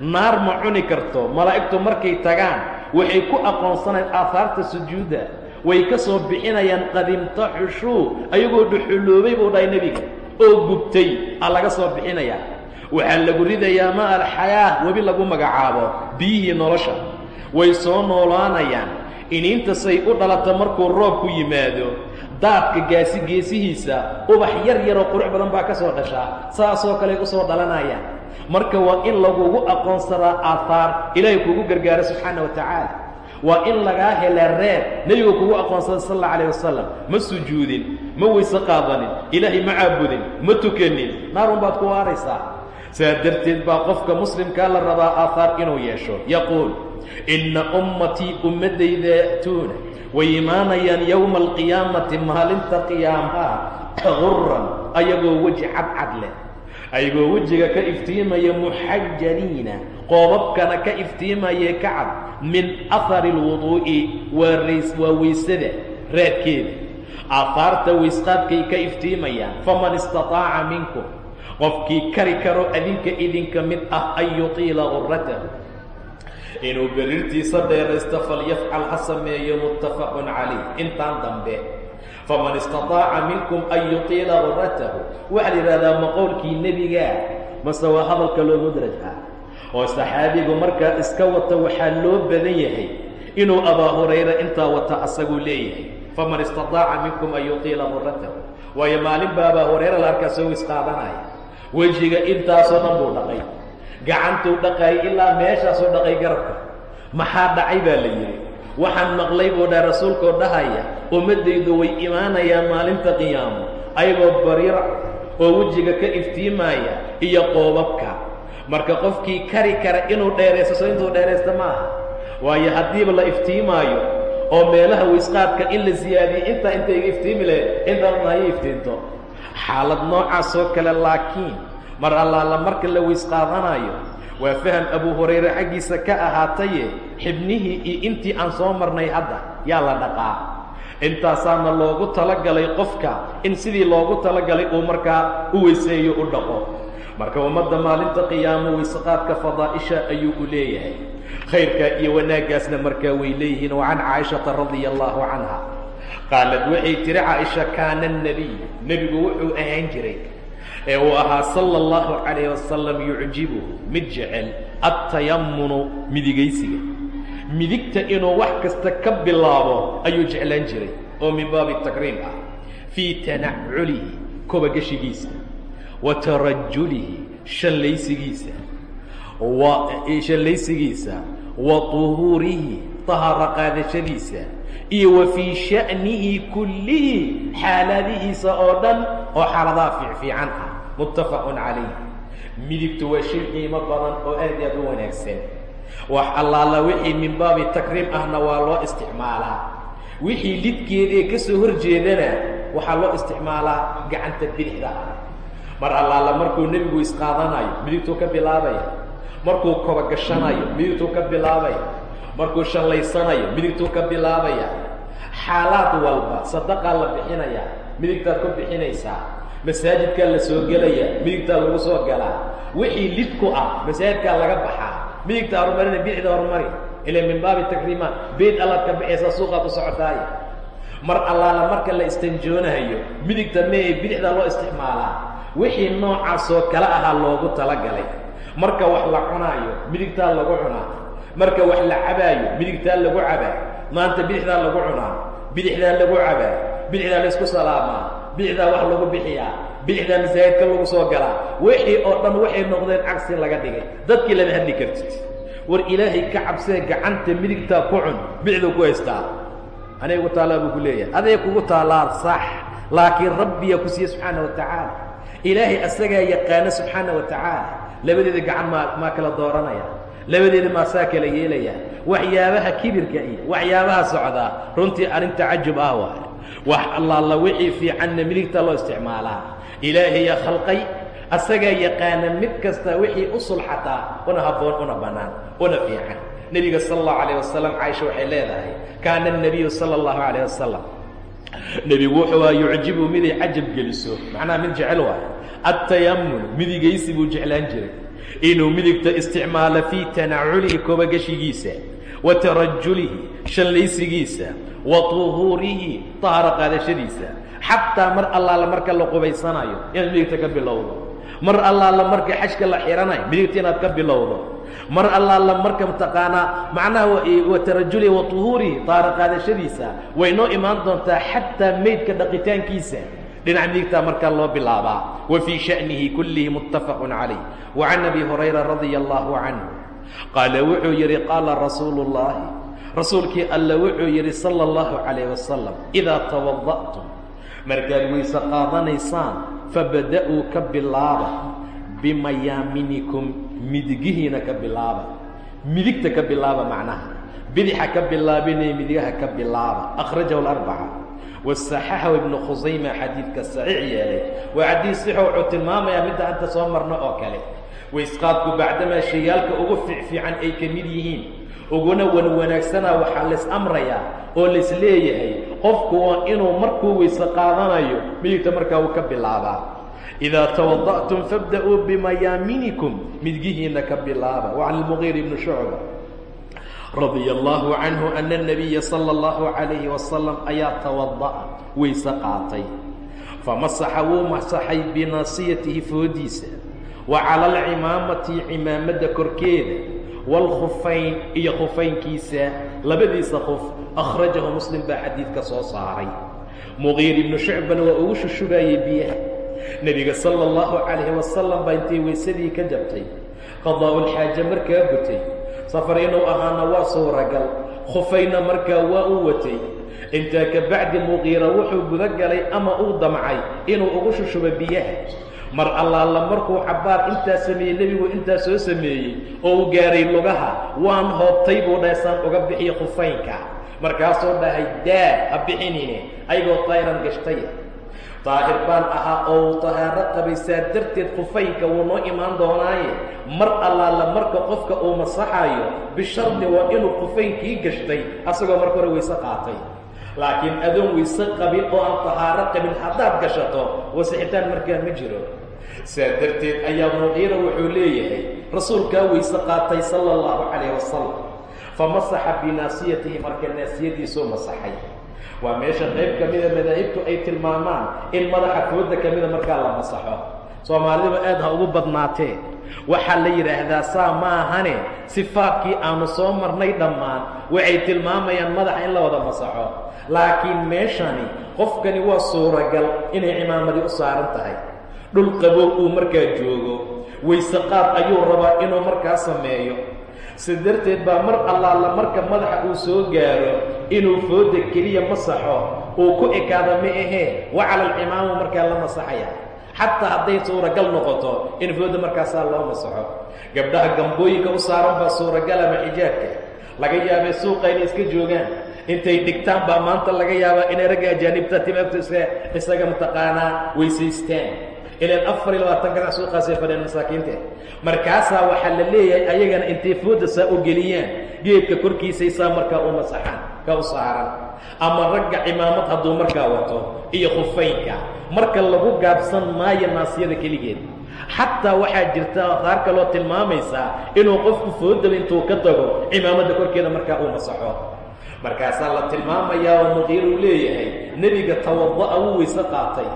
[SPEAKER 1] naar ma cuni karto malaa'igtu markay tagaan waxay ku aqoonsanayaan aahaarta sujuudda way ka soo bixinayaan qadimta xushuu ayagoo dhuxuloobay buu dhahay nebiga oo gubtay aa laga soo bixinayaa waxaa lagu ridayaa ma alxayaa webi lagu magacaabo biyihii nolosha. Way soo noolaanayaan. Iniinta say u dhalata markuu roob ku yimaado daadka gaasi geesihiisa ubax yar yaroo qurux badan baa ka soo dhashaa saasoo kale u soo dhalanayaan marka waa in lagugu aqoonsadaa aahaar ilaahay kugu gargaaro subxaana wa tacaala. Waa in lagaa hela reer nebigu kugu aqoonsada sal alla alayh wasalam ma sujuudin ma weyse qaadanin ilaahay ma caabudin ma tukanin. Naarun baad ku waaraysaa. Saa darteed baa qofka muslimkaa la rabaa aahaar inuu yeesho. Yaquul inna ummatii ummaddayda ya'tuuna way imaanayaan yowma alqiyaamati maalinta qiyaamaha guran ayagoo weji cadcad leh ayagoo wejiga ka iftiimaya muxajaliina qoobabkana ka iftiimaye ka cad min ahari alwuduu'i waa weysada raadkeeda. Aahaarta weysqaadkay ka iftiimayaan faman istataaca minkum qofkii kari karo adinka idinka mid ah an yutiila guratahu inuu berirtiisa dheeraysto falyafcal ha sameeyo muttafaqun calayh. Intaan dambe faman istataaca minkum an yutiila guratahu waxaa la yidhahdaa ma qowlkii nebigaa mase waa hadalka loo mudraj ah oo saxaabigu markaa iska wata waxaa loo badan yahay inuu abaa hurayra intaa wata asaguu leeyahay. Faman istataaca minkum an yutiila guratahu waayo maalin baa abaa hurayra la arkaa soo isqaadanaya. Wejiga intaasoo dhan buu dhaqay. Gacantuu dhaqaayay ilaa meeshaasuu dhaqay garabka. Maxaa dhacay baa la yidhi waxaan maqlay buu dhaha rasuulkoo dhahaya ummaddaydu way imaanayaan maalinta qiyaamo ayagoo bariira oo wejiga ka iftiimaya iyo qoobabka. Marka qofkii kari kara inuu dheeraysto so intuu dheeraysta ma aha. Waayo haddiiba la iftiimaayo oo meelaha waysqaadka in la siyaadiyo intaa inta iga iftiimi lahayd intaana hayo iftiinto. Xaalad noocaasoo kale laakiin mar allaala marka la waysqaadanaayo waa faham abu hurayre xaggiisa ka ahaataye xibnihii iyo intii aan soo marnay hadda. Yaa la dhaqaa. Intaasaana loogu talagalay qofka in sidii loogu talagalay uu markaa u weyseeyo u dhaqo. Marka ummadda maalinta qiyaamo waysaqaadka fadaa'isha ayuu u leeyahay. Khayrkaa iyo wanaaggaasna markaa way leeyihiin wa can caaishata radia allaahu canha. Qaalad waxay tihi caaisha kaana nebiy nebigu wuxuu ahaan jiray ee uu ahaa sala allahu calayh wasalam yucjibuhu mid jecel adtayamunu midigaysiga. Midigta inuu wax kasta ka bilaabo ayuu jeclaan jiray oo min baabi takriim ah. Fii tanaculihi kobagashigiisa. Wa tarajulihi shallaysigiisa. Shallaysigiisa. Wa tuhuurihi tahaaro qaadashadiisa iyo wa fii sha'nihi kullihi xaaladihiisa oo dhan oo xaaladaha fiicfiican ah. Muttafaqun calayh midigtu waa shay qiimo badan oo aad aad u wanaagsan. Wax allaala wixii min baabi takriim ahna waa loo isticmaalaa. Wixii lidkeedaee ka soo hor jeedana waxaa loo isticmaalaa gacanta bidixda ah. Mar allaala markuu nebigu isqaadanayo midigtuu ka bilaabaya. Markuu kobagashanayo midigtuu ka bilaabaya markuu shallaysanayo midigtuu ka bilaabaya xaalaad walba sadaqaa la bixinaya midigtaad ku bixinaysaa masaajidkaa la soo gelaya midigtaa lagu soo galaa wixii lid ku ah masaajidkaa laga baxaa midigta horumarina bidixda horumari ila min baabi takriimaat beyd allaad ka baxaysaa suuqaad u socotaaya. Mar allaala marka la istanjoonahayo midigta mee bidixdaa loo isticmaalaa wixii noocaasoo kale ahaa loogu talagalay. Marka wax la cunaayo midigtaa lagu cunaa marka wax la cabaayo midigtaa lagu cabaa. Maanta bidixdaa lagu cunaa. Bidixdaa lagu cabaa. Bidixdaa laysku salaamaa. Bidixdaa wax lagu bixiyaa. Bidixdaa masaajidka lagu soo galaa. Wixii oo dhan waxay noqdeen cagsi laga dhigay. Dadkii lama hadli kartid. War ilaahay ka cabsee gacanta midigtaa ku cun bidixduu ku haystaa. Anay gu taallaa buu ku leeyahay. Aday kugu taallaa sax laakiin rabbiyaa ku siiye subxaana wa tacaala. Ilaahay asagaa yaqaana subxaana wa tacaala. Labadeeda gacan maa maa kala dooranaya labadeeda maa saa kala yeelaya waxyaabaha kibirka iyo waxyaabaha socdaa runtii arrin tacajub ah waayo wax allaala wixii fiicanna midigta loo isticmaalaa. Ilaahayaa khalqay asagaa yaqaana mid kasta wixii u sulxataa una habboon una bannaan una fiican. Nebiga sala allahu calayh wasalam caaisha waxay leedahay kaana الnabiyu sala allahu calayh wasalam nebigu wuxuu aa yucjibu miday cajab geliso. Macnaha mid jecel waayo. Attayamun midigaysi buu jeclaan jiray inuu midigta isticmaalo fii tanaculihi kobagashigiisa wa tarajulihi shallaysigiisa wa tuhuurihi tahaaro qaadashadiisa. Xataa mar allaala marka la qubaysanayo inaad midigta ka bilowdo. Mar allaala marka xajka la xihanayo midigta inaad ka bilowdo. Mar allaala marka mataqaanaa macnaha wa tarajulihi wa tuhuurihi tahaaro qaadashadiisa way noo imaan doontaa xataa meydka dhaqitaankiisa dhinac midigtaa markaa loo bilaabaa. Wa fii sha'nihi kullihi muttafaqu calayh. Wa can abi hurayra radia allahu canhu qaala wuxuu yidhi qaala rasuulu اllahi rasuulkii alla wuxuu yidhi sala اllahu calayh wasalam idaa tawada'tum markaad weyse qaadanaysaan fabada'uu ka bilaaba bimayaaminikum midigihiina ka bilaaba. Midigta ka bilaaba macnaha. Bidixa ka bilaabinee midigaha ka bilaaba. Akhrajahu alarbaca wasaxaxahu ibnu khusayma xadiidka saxiix yeelay waa xadiid sixo wuxuu tilmaamayaa midda hadda soo marno oo kale waysqaadku bacdamaa shayaalka ugu fiicfiican ay ka mid yihiin uguna wan wanaagsanaa waxaa lays amrayaa oo lays leeyahay qofku waa inuu markuu weyse qaadanayo midigta markaa uu ka bilaabaa idaa tawada'tum fabda'uu bimayaaminikum midgihiina ka bilaaba wacan lmuqiir ibni shucba radia allahu canhu ana anabiya sala allahu calayhi wasalam ayaa tawada'a weyse qaatay. Famasaxa wuu masaxay binaasiyatihi foodiisa wa cala alcimaamati cimaamadda korkeeda waalkhufayn iyo khufaynkiisa. Labadiisa khuf akhrajahu muslim baa xadiidka soo saaray. Muqiir ibnu shucbana waa ugu shushubaayey biyaha. Nebiga sala allahu calayhi wasalam baa intay weysadii ka jabtay qadaa'ulxaaja markaa gutay safar inuu ahaana waa suuragal. Khufayna markaa waa u watay. Intaa ka bacdi muqiira wuxuu guda galay ama uu damcay inuu ugu shushubo biyaha. Mar allaala markuu cabbaar intaa sameeyey nebigu intaa soo sameeyey oo uu gaaray lugaha waan hoobtay buu dhaysaan uga bixiya khufaynka markaasuu dhahay daa ha bixinine ayagoo tayran gashtay daahir baan ahaa oo uu tahaaro qabay saa darteed khufaynka wuu noo imaan doonaaye. Mar allaala marka qofka uu masaxayo bishardi waa inuu khufaynkii gashtay asagoo marka hore weyse qaatay. Laakiin adoon weyse qabin oo aan tahaaro qabin haddaad gashato wasixitaan markaa ma jiro. Saa darteed ayaa muqiira wuxuu leeyahay rasuulkaa weyse qaatay sala allahu calayh wasalam fa masaxa binaasiyatihi marka naasiyadiisuu masaxay waa meesha qayb ka mida madaahibtu ay tilmaamaan in madaxa fooda ka mida markaa la masaxo. Soomaaliduba aad ha ugu badnaatee waxaa la yidhaahdaa saa ma ahane sifaadkii aanu soo marnay dhammaan. Waxay tilmaamayaan madaxa in la wada masaxo. Laakiin meeshani qofkani waa suuragal inay cimaamadii u saaran tahay. Dhul qabow uu markaa joogo weyse qaad ayuu rabaa inuu markaa sameeyo. Si darteed baa mar allaala marka madaxa uu soo gaaro inuu fooda keliya masaxo uu ku ekaado ma ahee wa cala alcimaamu markaa la masaxaya. Xataa hadday suuragal noqoto in fooda markaasaa loo masaxo. Gabdhaha gambooyinka u saaran baa suuragal ama xijaabka laga yaabay suuqa inay iska joogaan. Intay dhigtaan baa maanta laga yaabaa inay ragga ajaanibta timaabta isaga mataqaanaa weysaystaan ilaan afar iyo labaatan ganac suuqaasay fadheen masaakiinta. Markaasaa waxaa la leeyahay ayagana intay fooda saa u geliyaan geedka korkiisay saa markaa u masaxaan ka u saaran ama ragga cimaamad hadduu markaa wato iyo khufaynka marka lagu gaabsan maayo naasiyada keligeed. Xataa waxaa jirta qaar kaloo tilmaamaysaa inuu qofku foodaba intuu ka tago cimaamadda korkeeda markaa uu masaxo markaasaa la tilmaamayaa oo muqiiruu leeyahay nebiga tawada'a wuu weyse qaatay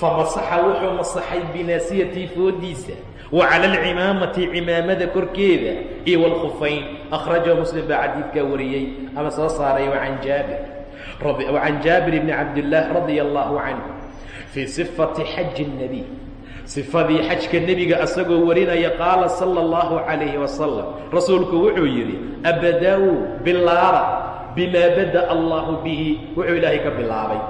[SPEAKER 1] famasaxa wuxuu masaxay binaasiyatii foodiisa wa cala alcimaamati cimaamada korkeeda iyo wاlkhufayn akhrajahu muslim baa xadiidkaa wariyey ama soo saaray wacan jaabir wacan jaabir bni cabdillaahi radia allahu canhu fii sifati xaji اnebiy sifadii xajka nebiga asagoo warinaya qaala sala allahu calayhi wasalam rasuulku wuxuu yidhi abada-u bilaaba bimaa bada allahu bihi wuxuu ilaahay ka bilaabay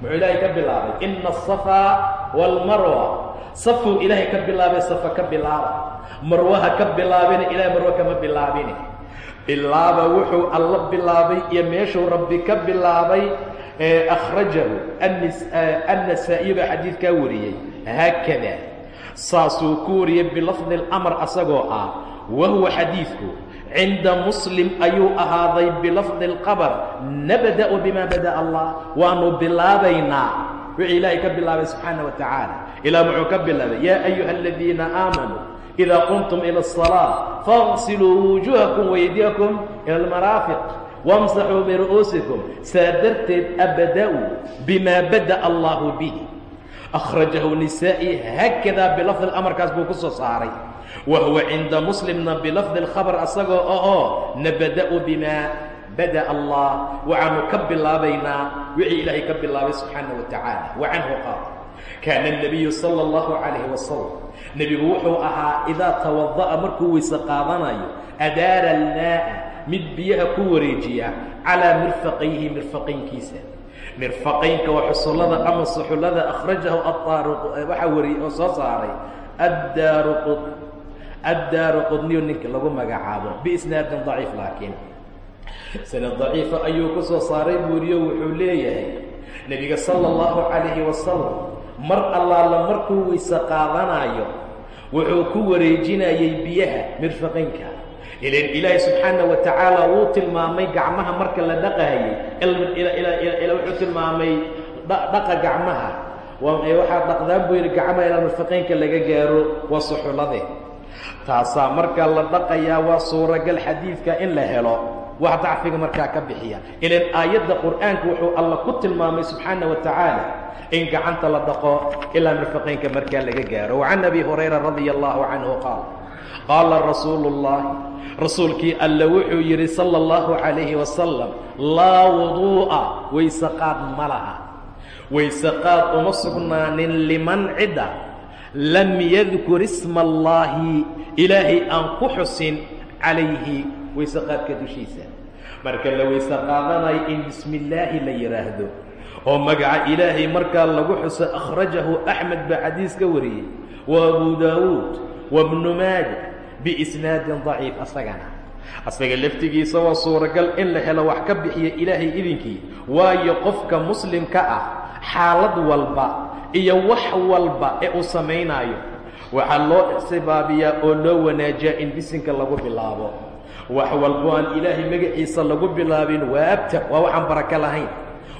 [SPEAKER 1] muxuu ilaahay ka bilaabay. Ina asafaa waalmarwa safuu ilaahay ka bilaabay safa ka bilaaba marwaha ka bilaabina ilahay marwe kama bilaabine. Bilaaba wuxuu alla bilaabay iyo meeshuu rabbi ka bilaabay akhrajahu. Annasaa'iy baa xadiidkaa wariyey. Haakada. Saasuu ku wariyey bilafdi اlamr asagoo ah. Wa xadiidku cinda muslim ayuu ahaaday bilafdi اlqabr nabda'u bima bada'a allah waanu bilaabaynaa wixii ilaahay ka bilaabay subxaana wa tacaala ilah muxuu ka bilaabay yaa ayuha aladiina aamanuu إida qumtum ilى الصلاة faغsiluu wujuhakum waydiyakum ilى اlmaraafiq wاmsaxuu biru'uusikum saa darteed abda'u bima bada'a allahu bih akhrajahu nisaa'i haakadaa bilafdi amarkaas buu ku soo saaray wa huwa cinda muslimna bilafdi اlkhabr asagoo ahoo nabada'u bima bada'a allah waxaanu ka bilaabaynaa wixii ilaahay ka bilaabay subxaana wa tacaala wa canhu qaal kaana الnabiyu salى اllahu calayh wasalam nebigu wuxuu ahaa idaa tawada'a markuu weyse qaadanayo adaara almaa'a mid biyaha ku wareejiya calaa mirfaqayhi mirfaqaynkiisa mirfaqaynka waa xusullada ama suxullada akhrajahu aaaruq waxaa wariyey oo soo saaray addaaruqud addaaru qudniyu ninka lagu magacaabo biisnaadin daciif laakiin sanad daciifa ayuu ku soo saaray buuriyo wuxuu leeyahay nebiga sala allahu calayhi wasalam mar allaala markuu weyse qaadanayo wuxuu ku wareejinayay biyaha mirfaqaynka. Ilan ilaahay subxaana wa tacaala wuu tilmaamay gacmaha marka la dhaqahayay ila wuxuu tilmaamay dhaqa gacmaha. Waxaa dhaqdaan buu yidhi gacmaha ilaa mirfaqaynka laga gaaro waa suxulade taasaa markaa la dhaqayaa waa suuragal xadiidka in la helo. Wax dacfiga markaa ka bixiya. Ilan aayadda qur'aanka wuxuu alla ku tilmaamay subxaana wa in gacanta la dhaqo ilaa mirfaqaynka markaa laga gaaro. Wacan abi hurayra radia allahu canhu qaal qaala rasuulu اllahi rasuulkii alle wuxuu yidhi sala اllahu calayhi wasalam laa wuduu'a wayse ma laha. Wayse qaad uma sugnaanin liman cidda lam yadkur isma allaahi ilaahay aan ku xusin calayhi wayse qaadka dushiisa. Marka la wayse qaadanayo in bismi illaahi la yidhaahdo oo magaca ilaahay markaa lagu xuso akhrajahu axmed baa xadiis ka wariyey wa abu daawuud wa bnu maaja biisnaadin daciif asagana asaga laftigiisa waa suuragal in la helo wax ka bixiya ilaahay idinkii waayo qofka muslimka ah xaalad walba iyo wax walba ee uu samaynaayo waxaa loo ixsibaabiyaa oo loo wanaajiyaa in bisinka lagu bilaabo. Wax walbo aan ilaahay magaciisa lagu bilaabin waa abtar waa waxaan barako lahayn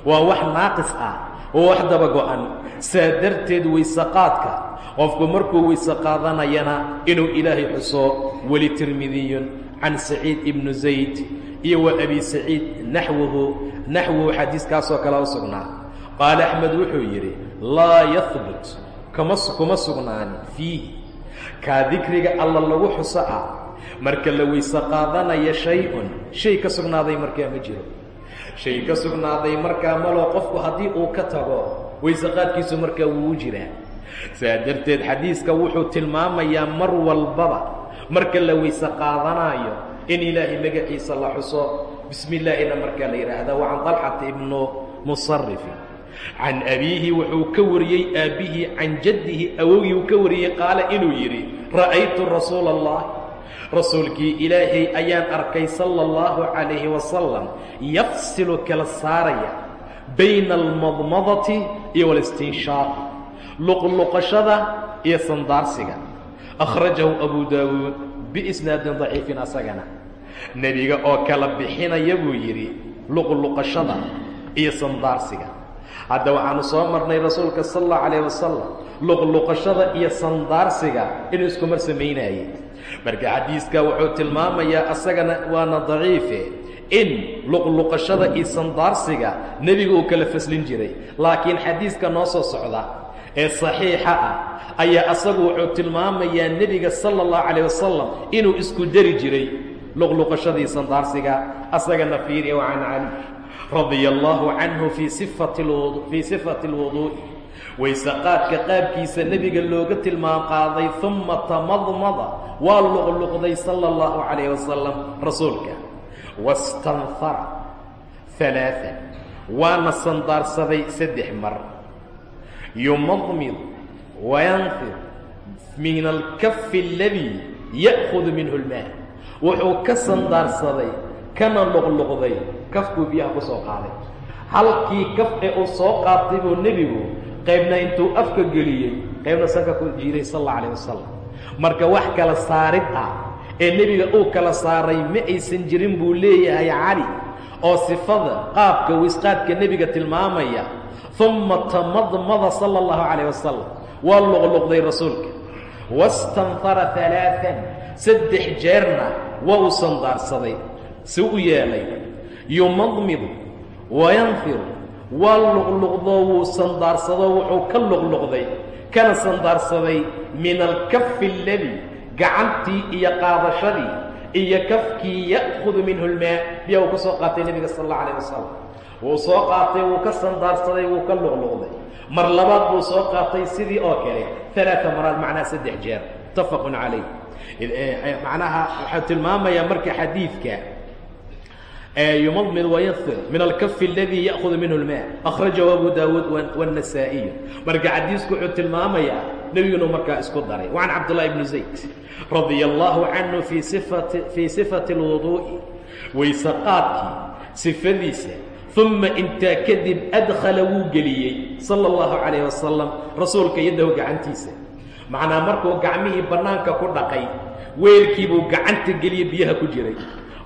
[SPEAKER 1] waa wax naaqis ah oo wax daba go-an. Saa darteed weyseqaadka qofku markuu weyse qaadanayana inuu ilaahay xuso weli tirmidiyun can saciid ibnu zayd iyo wa abi saciid naxwuhu naxwuhu xadiiskaasoo kale u sugnaa qaala axmed wuxuu yidhi laa yahbut kama kuma sugnaanin fiihi kaa dikriga alla lagu xuso ah marka la weyse qaadanaya shay-un shay ka sugnaaday markaa ma jiro shay ka sugnaaday markaa maloo qofku haddii uu ka tago weyse qaadkiisu markaa wuu jiraa saa darteed xadiiska wuxuu tilmaamayaa mar walbaba marka la weyse qaadanaayo in ilaahay magaciisa la xuso. Bismi illaahina markaa la yidhaahda wa can dalxata ibnu musarifin can abiihi wuxuu ka wariyey aabbihii can jaddihi awogii uu ka wariyey qaala inuu yidhi ra'aytu rasuula allah rasuulkii ilaahay ayaan arkay sala اllahu calayhi wasalam yafsilu kala saaraya bayna almadmadati iyo walistinshaaq luqluqashada iyo sandaarsiga akhrajahu abu daawuud biisnaadin daciifin asagana nebiga oo kala bixinaya buu yidhi luqluqashada iyo sandaarsiga hadda waxaanu soo marnay rasuulka sal allahu calayh wasalam luqluqashada iyo sandaarsiga inuu iskumar samaynaayey marka xadiiska wuxuu tilmaamayaa asagana waana daciife in luqluqashada iyo sandaarsiga nebiga uu kala faslin jiray laakiin xadiiska noo soo socda ee saxiixa ah ayaa asagu wuxuu tilmaamayaa nebiga sala allahu calayh wasalam inuu isku dari jiray luqluqashadii sandaarsiga asagana fiiriya wa can cali radia allahu canhu fii fii sifati alwuduu'i wayseqaadka qaabkiisa nebiga looga tilmaam qaaday uma tamadmada waa luqluqday sala allahu calayh wasalam rasuulka. Wastanfara alaaa waana sandaarsaday saddex mar yumadmid wayanfir min alkafi aladii ya'hudu minhu lmaa wuxuu ka sandaarsaday kana luqluqday kafkuu biyaha ku soo qaaday. Halkii kaf ee uu soo qaatay buu nebigu qaybna intuu afka geliyey qaybna sanka ku jiiray sal alla alayh wasalam marka wax kala saarid ah ee nebiga uu kala saaray ma aysan jirin buu leeyahay cali oo sifada qaabka waysqaadka nebiga tilmaamaya uma tamadmada sala allahu calayh wasalam waa luqluqday rasuulka. Wastanfara alaaan saddex jeerna waa uu sandaarsaday si u yeelay. Yumadmidu wayanfiru waa luqluqdoo wuu sandaarsadoo wuxuu ka luqluqday kana sandaarsaday min alkafi aladii gacantii iyo qaadashadii iyo kafkii ya'hudu minhu lmaa biya uu soo qaatay nebiga sal alla alayh wasalam wuu soo qaatay wuu ka sandaarsaday wuu ka luqluqday. Mar labaad buu soo qaatay sidii oo kale alaaa maraad macnaha saddex jeer. Muttafaqun calayh macnaha waxau tilmaamayaa marka xadiidka yumadmid wayafir min alkafi aladii ya'hudu minhu lmaa akhrajahu abu daawuud wاnnasaa'iyu marka xadiisku wuxuu tilmaamayaa nebigunu markaa isku daray wacan cabdullahi bni zayd radia allahu canhu fii sifati fii sifati اlwuduu'i wayse qaadkii sifadiisa uma intaa kadib adkhala wuu geliyey sala اllahu calayh wasalam rasuulka yadahu gacantiisa macnaa markuu gacmihii bannaanka ku dhaqay weelkiibuu gacanta geliyey biyaha ku jiray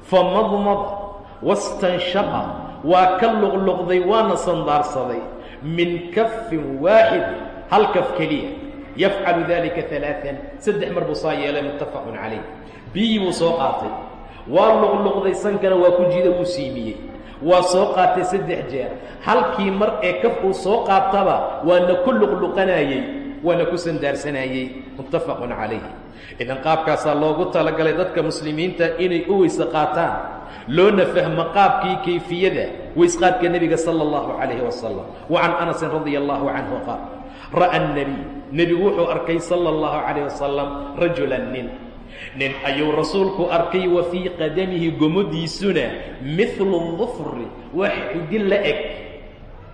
[SPEAKER 1] famadmada wastanshaqa waa ka luqluqday waana sandaarsaday. min kafin waaxidi hal kaf keliya yafcalu dalika alaaan saddex mar buu saa yeelay muttafaqun calayh biyii buu soo qaatay waa luqluqday sankana waa ku jida wuu siimiyey waa soo qaatay saddex jeer halkii mar ee kaf uu soo qaataba waana ku luqluqanayey waana ku sandaarsanayey muttafaqun calayh idan qaabkaasaa loogu talagalay dadka muslimiinta inay u weyse qaataan. Loona fahmo qaabkii kayfiyada weysqaadka nebiga sala allahu calayhi wasalam wa can anasin radia allahu canhu qaal ra'a nebiy nebigu wuxuu arkay sala allahu calayh wasalam rajulan nin. Nin ayuu rasuulku arkay wa fii qadamihi gomodiisuna midlu dufri wax xidin la eg.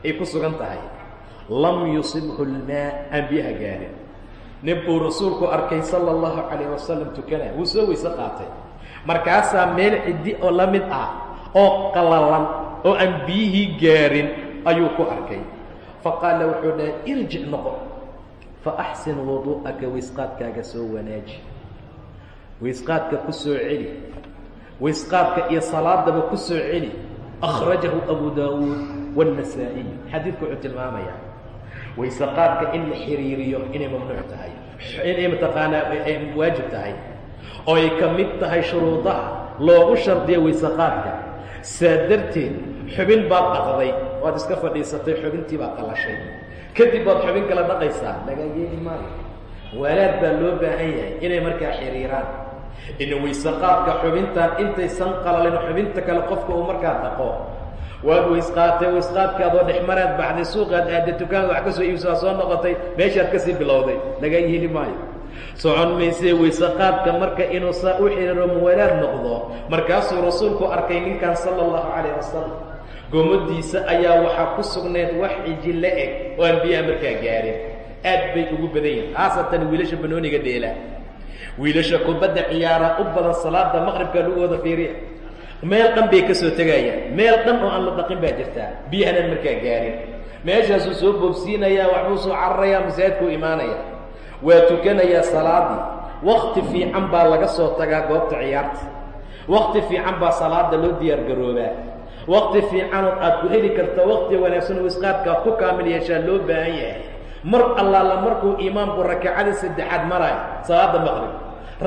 [SPEAKER 1] Ay ku sugan tahay. Lam yusibhu lmaa aan biyaha gaarin nin buu rasuulku arkay sala allahu calayh wasalam tukanaa wuu soo weyse qaatay. Markaasaa meel ciddi oo la mid ah oo qallalan oo aan biyihii gaarin ayuu ku arkay. Fa qaala wuxuu dhahay irjic noqo fa axsin wuduu'aka waysqaadkaaga soo wanaaji. Waysqaadka ku soo celi waysqaadka iyo salaadaba ku soo celi akhrajahu abu daawuud waannasaa'iy xadiidku wuxuu tilmaamayaa waysaqaadka in la xiriiriyo inay mamnuuc tahay inay mataqaanaa waajib tahay oo ay ka mid tahay shuruudaha loogu shardiya waysaqaadka saa darteed xubin baad dhaqday waad iska fadhiisatay xubintii baad qalashay kadib baad xubin kala dhaqaysaa lagaa yeeli maayo waalaad baa loo baahan yahay inay markaa xiriiraan. In waysaqaadka xubintan intaysan qalalin xubinta kale qofka uu markaa dhaqo waad waysqaatay waysqaadkaadoo dhexmaraad baxday suuqaad aadda dukaanka wax ka soo iibsaa soo noqotay meeshaad ka sii bilowday. Lagaa yeeli maayo. Socon maysee waysaqaadka marka inuu saa u xiriiro muwalaad noqdo. Markaasuu rasuulku arkay ninkan sala allahu calayh wasalam gomadiisa ayaa waxaa ku sugnayd wax xiji la eg oo aan markaa gaarin. Aad bay ugu badan yihiin khaasatan wiilasha banooniga dheela wiilasha kubadda ciyaara u badan salaada maqribka lagu wada fiiriya meel dhan bay ka soo tegayaan meel dhan oo aan la dhaqin baa jirtaa biyahanaan markaa gaarin. Meeshaasuu soo boobsiinayaa waxbuu soo cararayaa masaajidkuu imaanaya waa tukanayaa salaadii wakti fiican baa laga soo tagaa goobta ciyaarta. Wakti fiican baa salaada loo diyaar garoobaa. Wakti fiicanood aad ku heli karta wakti wanaagsan oo isqaadkaad ku kaamil yeeshaa loo baahan yahay. Mar allaala markuu imaamku rakacada saddexaad maraayo salaada maqrib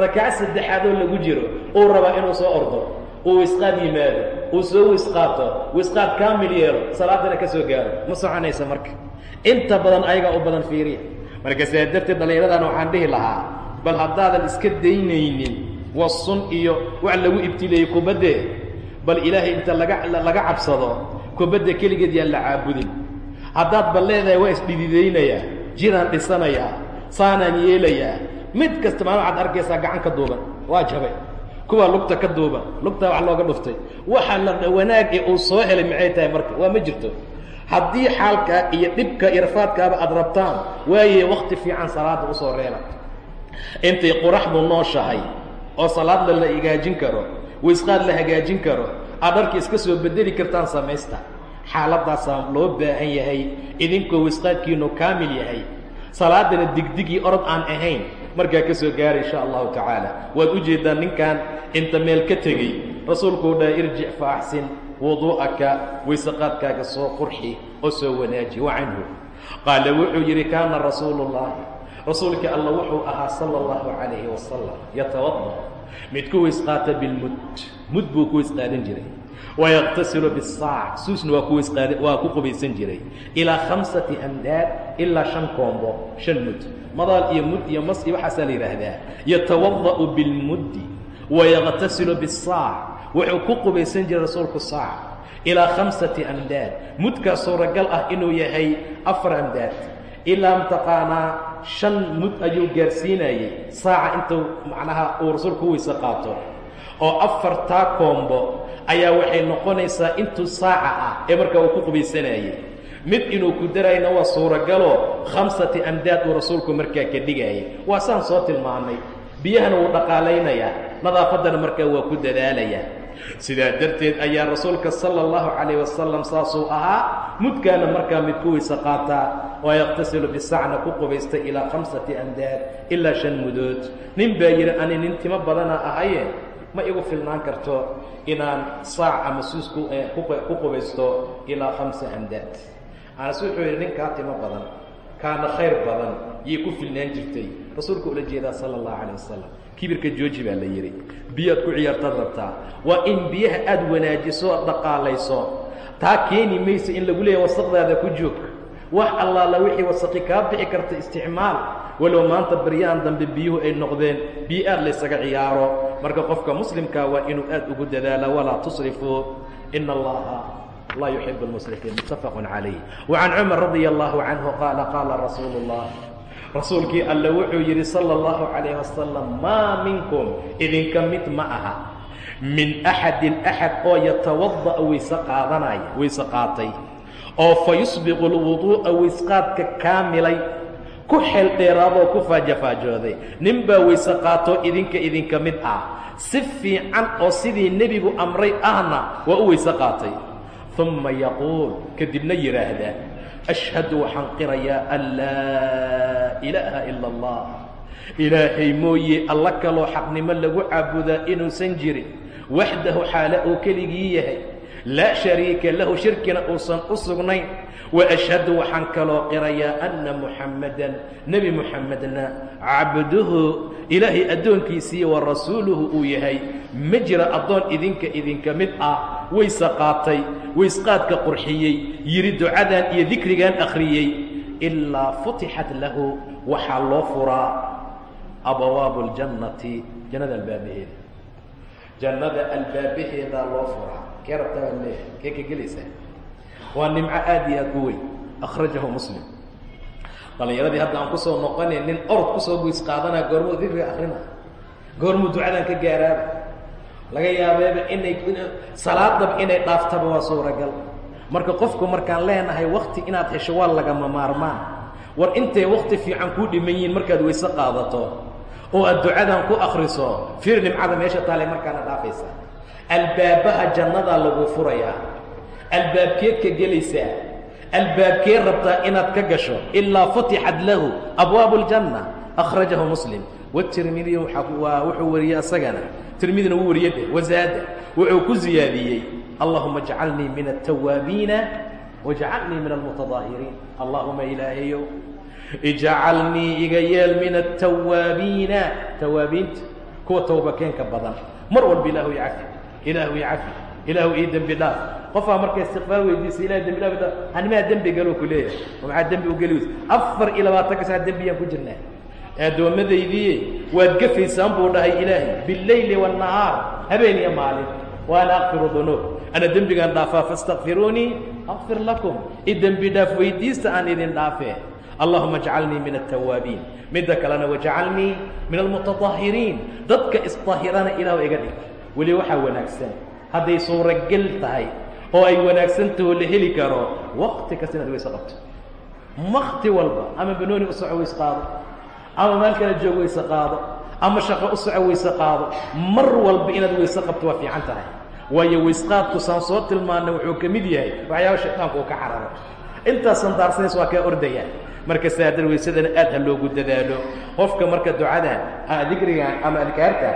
[SPEAKER 1] rakaco saddexaadoo lagu jiro uu rabaa inuu soo ordo uu wisqaad yimaado. Uu soo wisqaato wisqaad kaamil yeelo. Salaadana ka soo gaaro. Ma soconaysa marka? Inta badan ayagaa u badan fiiriya. Marka sidaa darteed dhallinyaradan waxaan dhihi lahaa bal haddaadan iska daynaynin wasun iyo wax lagu ibtileeyey kubadde bal ilaahay inta laga laga cabsado kubadda keligeed yaan la caabudin. Haddaad bal leedahay waa isdhididaynayaa jiraan dhisanayaa saanaan yeelayaa mid kasta maalin waxaad arkaysaa gacan ka duuban. Waa jabay kuwaa lugta ka duuban lugtaa wax looga dhuftay. Waxa la wanaag ee uu soo helay maxay tahay marka? Waa ma jirto. Haddii xaalkaa iyo dhibka irfaadkaaba aad rabtaan waaye wakti fiican salaada u soo reela. Intay quraxdu nooshahay oo salaadla la hagaajin karo waysqaad la hagaajin karo aad dharka iska soo bedeli kartaan samaysta. Xaaladaasaa loo baahan yahay idinkoo waysqaadkiinu kaamil yahay. Salaadana digdigii orod aan ahayn markaa ka soo gaaray insha allahu tacaala. Waad u jeeddaan ninkan inta meel ka tegey. Rasuulkuu dhaha irjic fa axsin wuduu'aka waysaqaadkaaga soo qurxi oo soo wanaaji wa qaala wuxuu yidhi kaana rasuulu ullaahi rasuulka alla wuxuu ahaa sala allahu calayhi wasalam yatawada mid ku waysqaata bilmud mud. Buu ku waysqaadan jiray wayaqtasilu bisaac suusna waa ku waa ku qubaysan jiray ilaa khamsati amdaad ilaa shan koombo shan mud madaal iyo mud iyo mas iyo waxaasaa la yidhaahdaa yatawada'u bilmuddi wayaqtasilu bisaac wuxuu ku qubaysan jiray rasuulku saac ilaa khamsati amdaad mudkaa suuragal ah inuu yahay afar amdaad ilaa mataqaanaa shan mud ayuu gaarsiinayey saaca intuu macnaha uu rasuulku weyse qaato oo afartaa koombo ayaa waxay noqonaysaa intuu saaca ah ee markaa uu ku qubaysanayey. Mid inuu ku darayna waa suuragaloo khamsati amdaad uu rasuulku markaa ka dhigayay waa saan soo tilmaamay. Biyahana wuu dhaqaalaynayaa. Nadaafaddana markaa waa ku dadaalayaa. Sidaa darteed ayaa rasuulka sala allahu calayh wasalam saasuu ahaa mudkaana markaa mid ku qaataa oo yaqtasilu bisacna ku qubaysta ilaa khamsati amdaad ilaa shan mudood. Nin baa yidhi ani nin timo badana ahaye ma igu filnaan karto inaan saac ama suus ku qubaysto ilaa khamsa amdaad anas wuxuu yidhi ninkaa timo badan kaana khayr badan yay ku filnaan jirtay. Rasuulka ula jeedaa sala allahu calayh wasalam kibirka jooji baa la yidhi biyaad ku ciyaartaad rabtaa waa in biyaha aada wanaajiso oad dhaqaalayso. Taa keeni maysa in lagu leeyahay wasaqdaada ku joog. Wax allaala wixii wasaqi kaa bixi karta isticmaal. Walow maanta baryahan dambe biyuhu ay noqdeen biyo aad laysaga ciyaaro marka qofka muslimkaa waa inuu aad ugu dadaala walaa tusrifuu ina allaha laa yuxibu lmusrifiin muttafaqun calayh wacan cumar radia allahu canhu qaala qaala rasuulu اllah rasuulkii alle wuxuu yidhi sala اllahu calayh wasalam maa minkum idinka mid ma aha. Min axadin axad oo yatawada'a weyse qaadanaya weyse qaatay. Oo fa yusbiqu lwuduu'a weysqaadka kaamilay ku xeel dheeraadoo ku faajafaajooday nin baa weyse qaatoo idinka idinka mid ah. Si fiican oo sidii nebigu amray ahna waa u weyse qaatay. Uma yaquul kadibna yidhaahdaa ashhadu waxaan qirayaa an laa ilaaha ila allah ilaahay mooye alla kaloo xaqnimo lagu caabudaa inuusan jirin. Waxdahu xaale uu keligii yahay laa shariika lahu shirkina uusan u sugnayn waashhadu waxaan kaloo qirayaa anna muxammadan nebi muxamedna cabduhu ilaahay addoonkiisii wa rasuuluhu uu yahay. Ma jira addoon idinka idinka mid ah weyse qaatay weysqaadka qurxiyey yidhi ducadan iyo dikrigan akhriyey ilaa futixat lahu waxaa loo furaa abwaabu اljannati jannada albaabaheeda. Jannada albaabaheedaa loo furaa kee rabtaa baad leeyahay kee ka gelaysaa waa nimco aad iyo aad u weyn. Akhrajahu muslim. Dhallinyaradii hadda aan ku soo noqonayn nin orod ku soo goys qaadanaa goormuu dikriga akrina goormuu ducadan ka gaaraaba. Laga yaabeeba inay salaadaba inay dhaaftaba waa suuragal. Marka qofku markaan leenahay wakti inaad hesho waa lagama maarmaan. War intay wakti fiican kuu dhiman yihiin markaad weyse qaadato oo aad ducadan ku akriso fiir nimcada meesha taale markaana dhaafaysa albaabaha jannadaa lagu furayaa albaabkeed ka gelaysaa albaabkeed rabtaa inaad ka gasho ilaa futixat lahu abwaabu اljanna akhrajahu muslim watirmidiy waa wuxuu wariyey asagana tirmidina wuu wariyey dheh wazaada wuxuu ku ziyaadiyey allahuma jcalnii min الtawaabiina wajcalnii min almutadaahiriin allahuma ilaahayow ijcalnii iga yeel min الtawaabiina tawaabiinta kuwa tawbakeenka badan mar walba ilaahu icafi ilaahu icafi ilaahu ii dembi dhaaf qofaa marka istikfaar weydiisa ilah dembi dhaaf animaa dembi galoo ku leeyahay oo maxaa dembi u geli weysa afar iyo labaatanka saa dembiyaan ku jirnaa addoommadaydii waad gafaysaan buu dhahay ilaahay billayli waannahaar habeen iyo maalin waana akfiru dunuub ana dembigaan dhaafaa faاstakfiruunii akfir lakum i dembi dhaaf weydiista aan idin dhaafee allahuma اjcalnii min الtawaabiin midda kalena wajcalnii min almutadaahiriin dadka isطaahirana ilaah iga dhig weli waxaa wanaagsan. Hadday suuragel tahay oo ay wanaagsantaho la heli karo wakti kasta inaad weyse qabto wakti walba ama banooni u soco weys qaado ama meel kala joog weyse qaado ama shaqo u soco weyse qaado mar walba inaad weyse qabto waa fiican tahay. Waayo weysqaadku saan soo tilmaanay wuxuu ka mid yahay waxyaaba shaydaanku uu ka cararo. Intaasan daarsanays waa kaa ordaya. Marka saadar weysadana aad ha loogu dadaalo. Qofka marka ducada dikriga ama adkaarta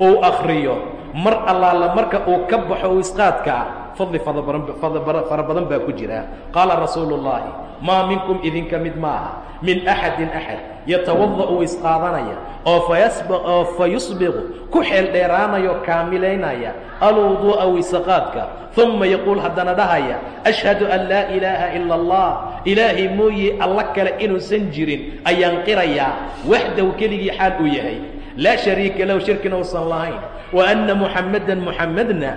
[SPEAKER 1] uu akriyo mar allaala marka uu ka baxo u isqaadka fadli fara badan baa ku jira. Qaala rasuulu اllahi maa minkum idinka mid maaha min axadin axad yatawada uu isqaadanaya oo oo fa yusbiqu ku xeel dheeraanayo kaamilaynaya. Alwuduu'a waysaqaadka uma yaquul haddana dhahaya ashhadu an laa ilaaha ila allah. Ilaahay mooye alla kale inuusan jirin ayaan qirayaa. Waxdahu keligii xaal uu yahay laa shariika lahu shirkina uusan lahayn waana muxammadan muxammadna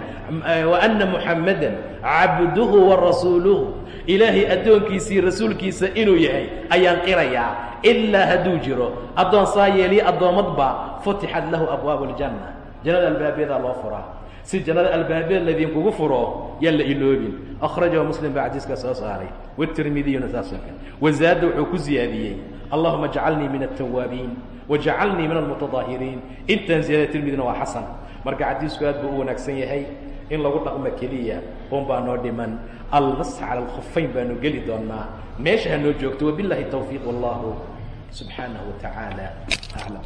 [SPEAKER 1] waana muxammadan cabduhu wa rasuuluhu ilaahay addoonkiisii rasuulkiisa inuu yahay ayaan qirayaa ilaa hadduu jiro addoon saa yeeliya addoomadba futixat lahu abwaabu aljanna jannada albaabeedaa loo furaa si jannada albaabyada laydinkugu furo yaan la iloobin akhrajahu muslim baa xadiiska soo saaray wالtirmidiyuna saasoo kale wazaada wuxuu ku ziyaadiyey allahuma اjcalnii min الtawaabiin wajcalnii min almutadaahiriin intaan ziyaada tirmidina waa xasan marka xadiisku aad buu u wanaagsan yahay in lagu dhaqmo keliya un baa noo dhiman almasx cala alkhufayn baanu geli doonaa meesha ha noo joogto wabiاllahi tawfiiq wallahu subxaanaه wa tacaala aclam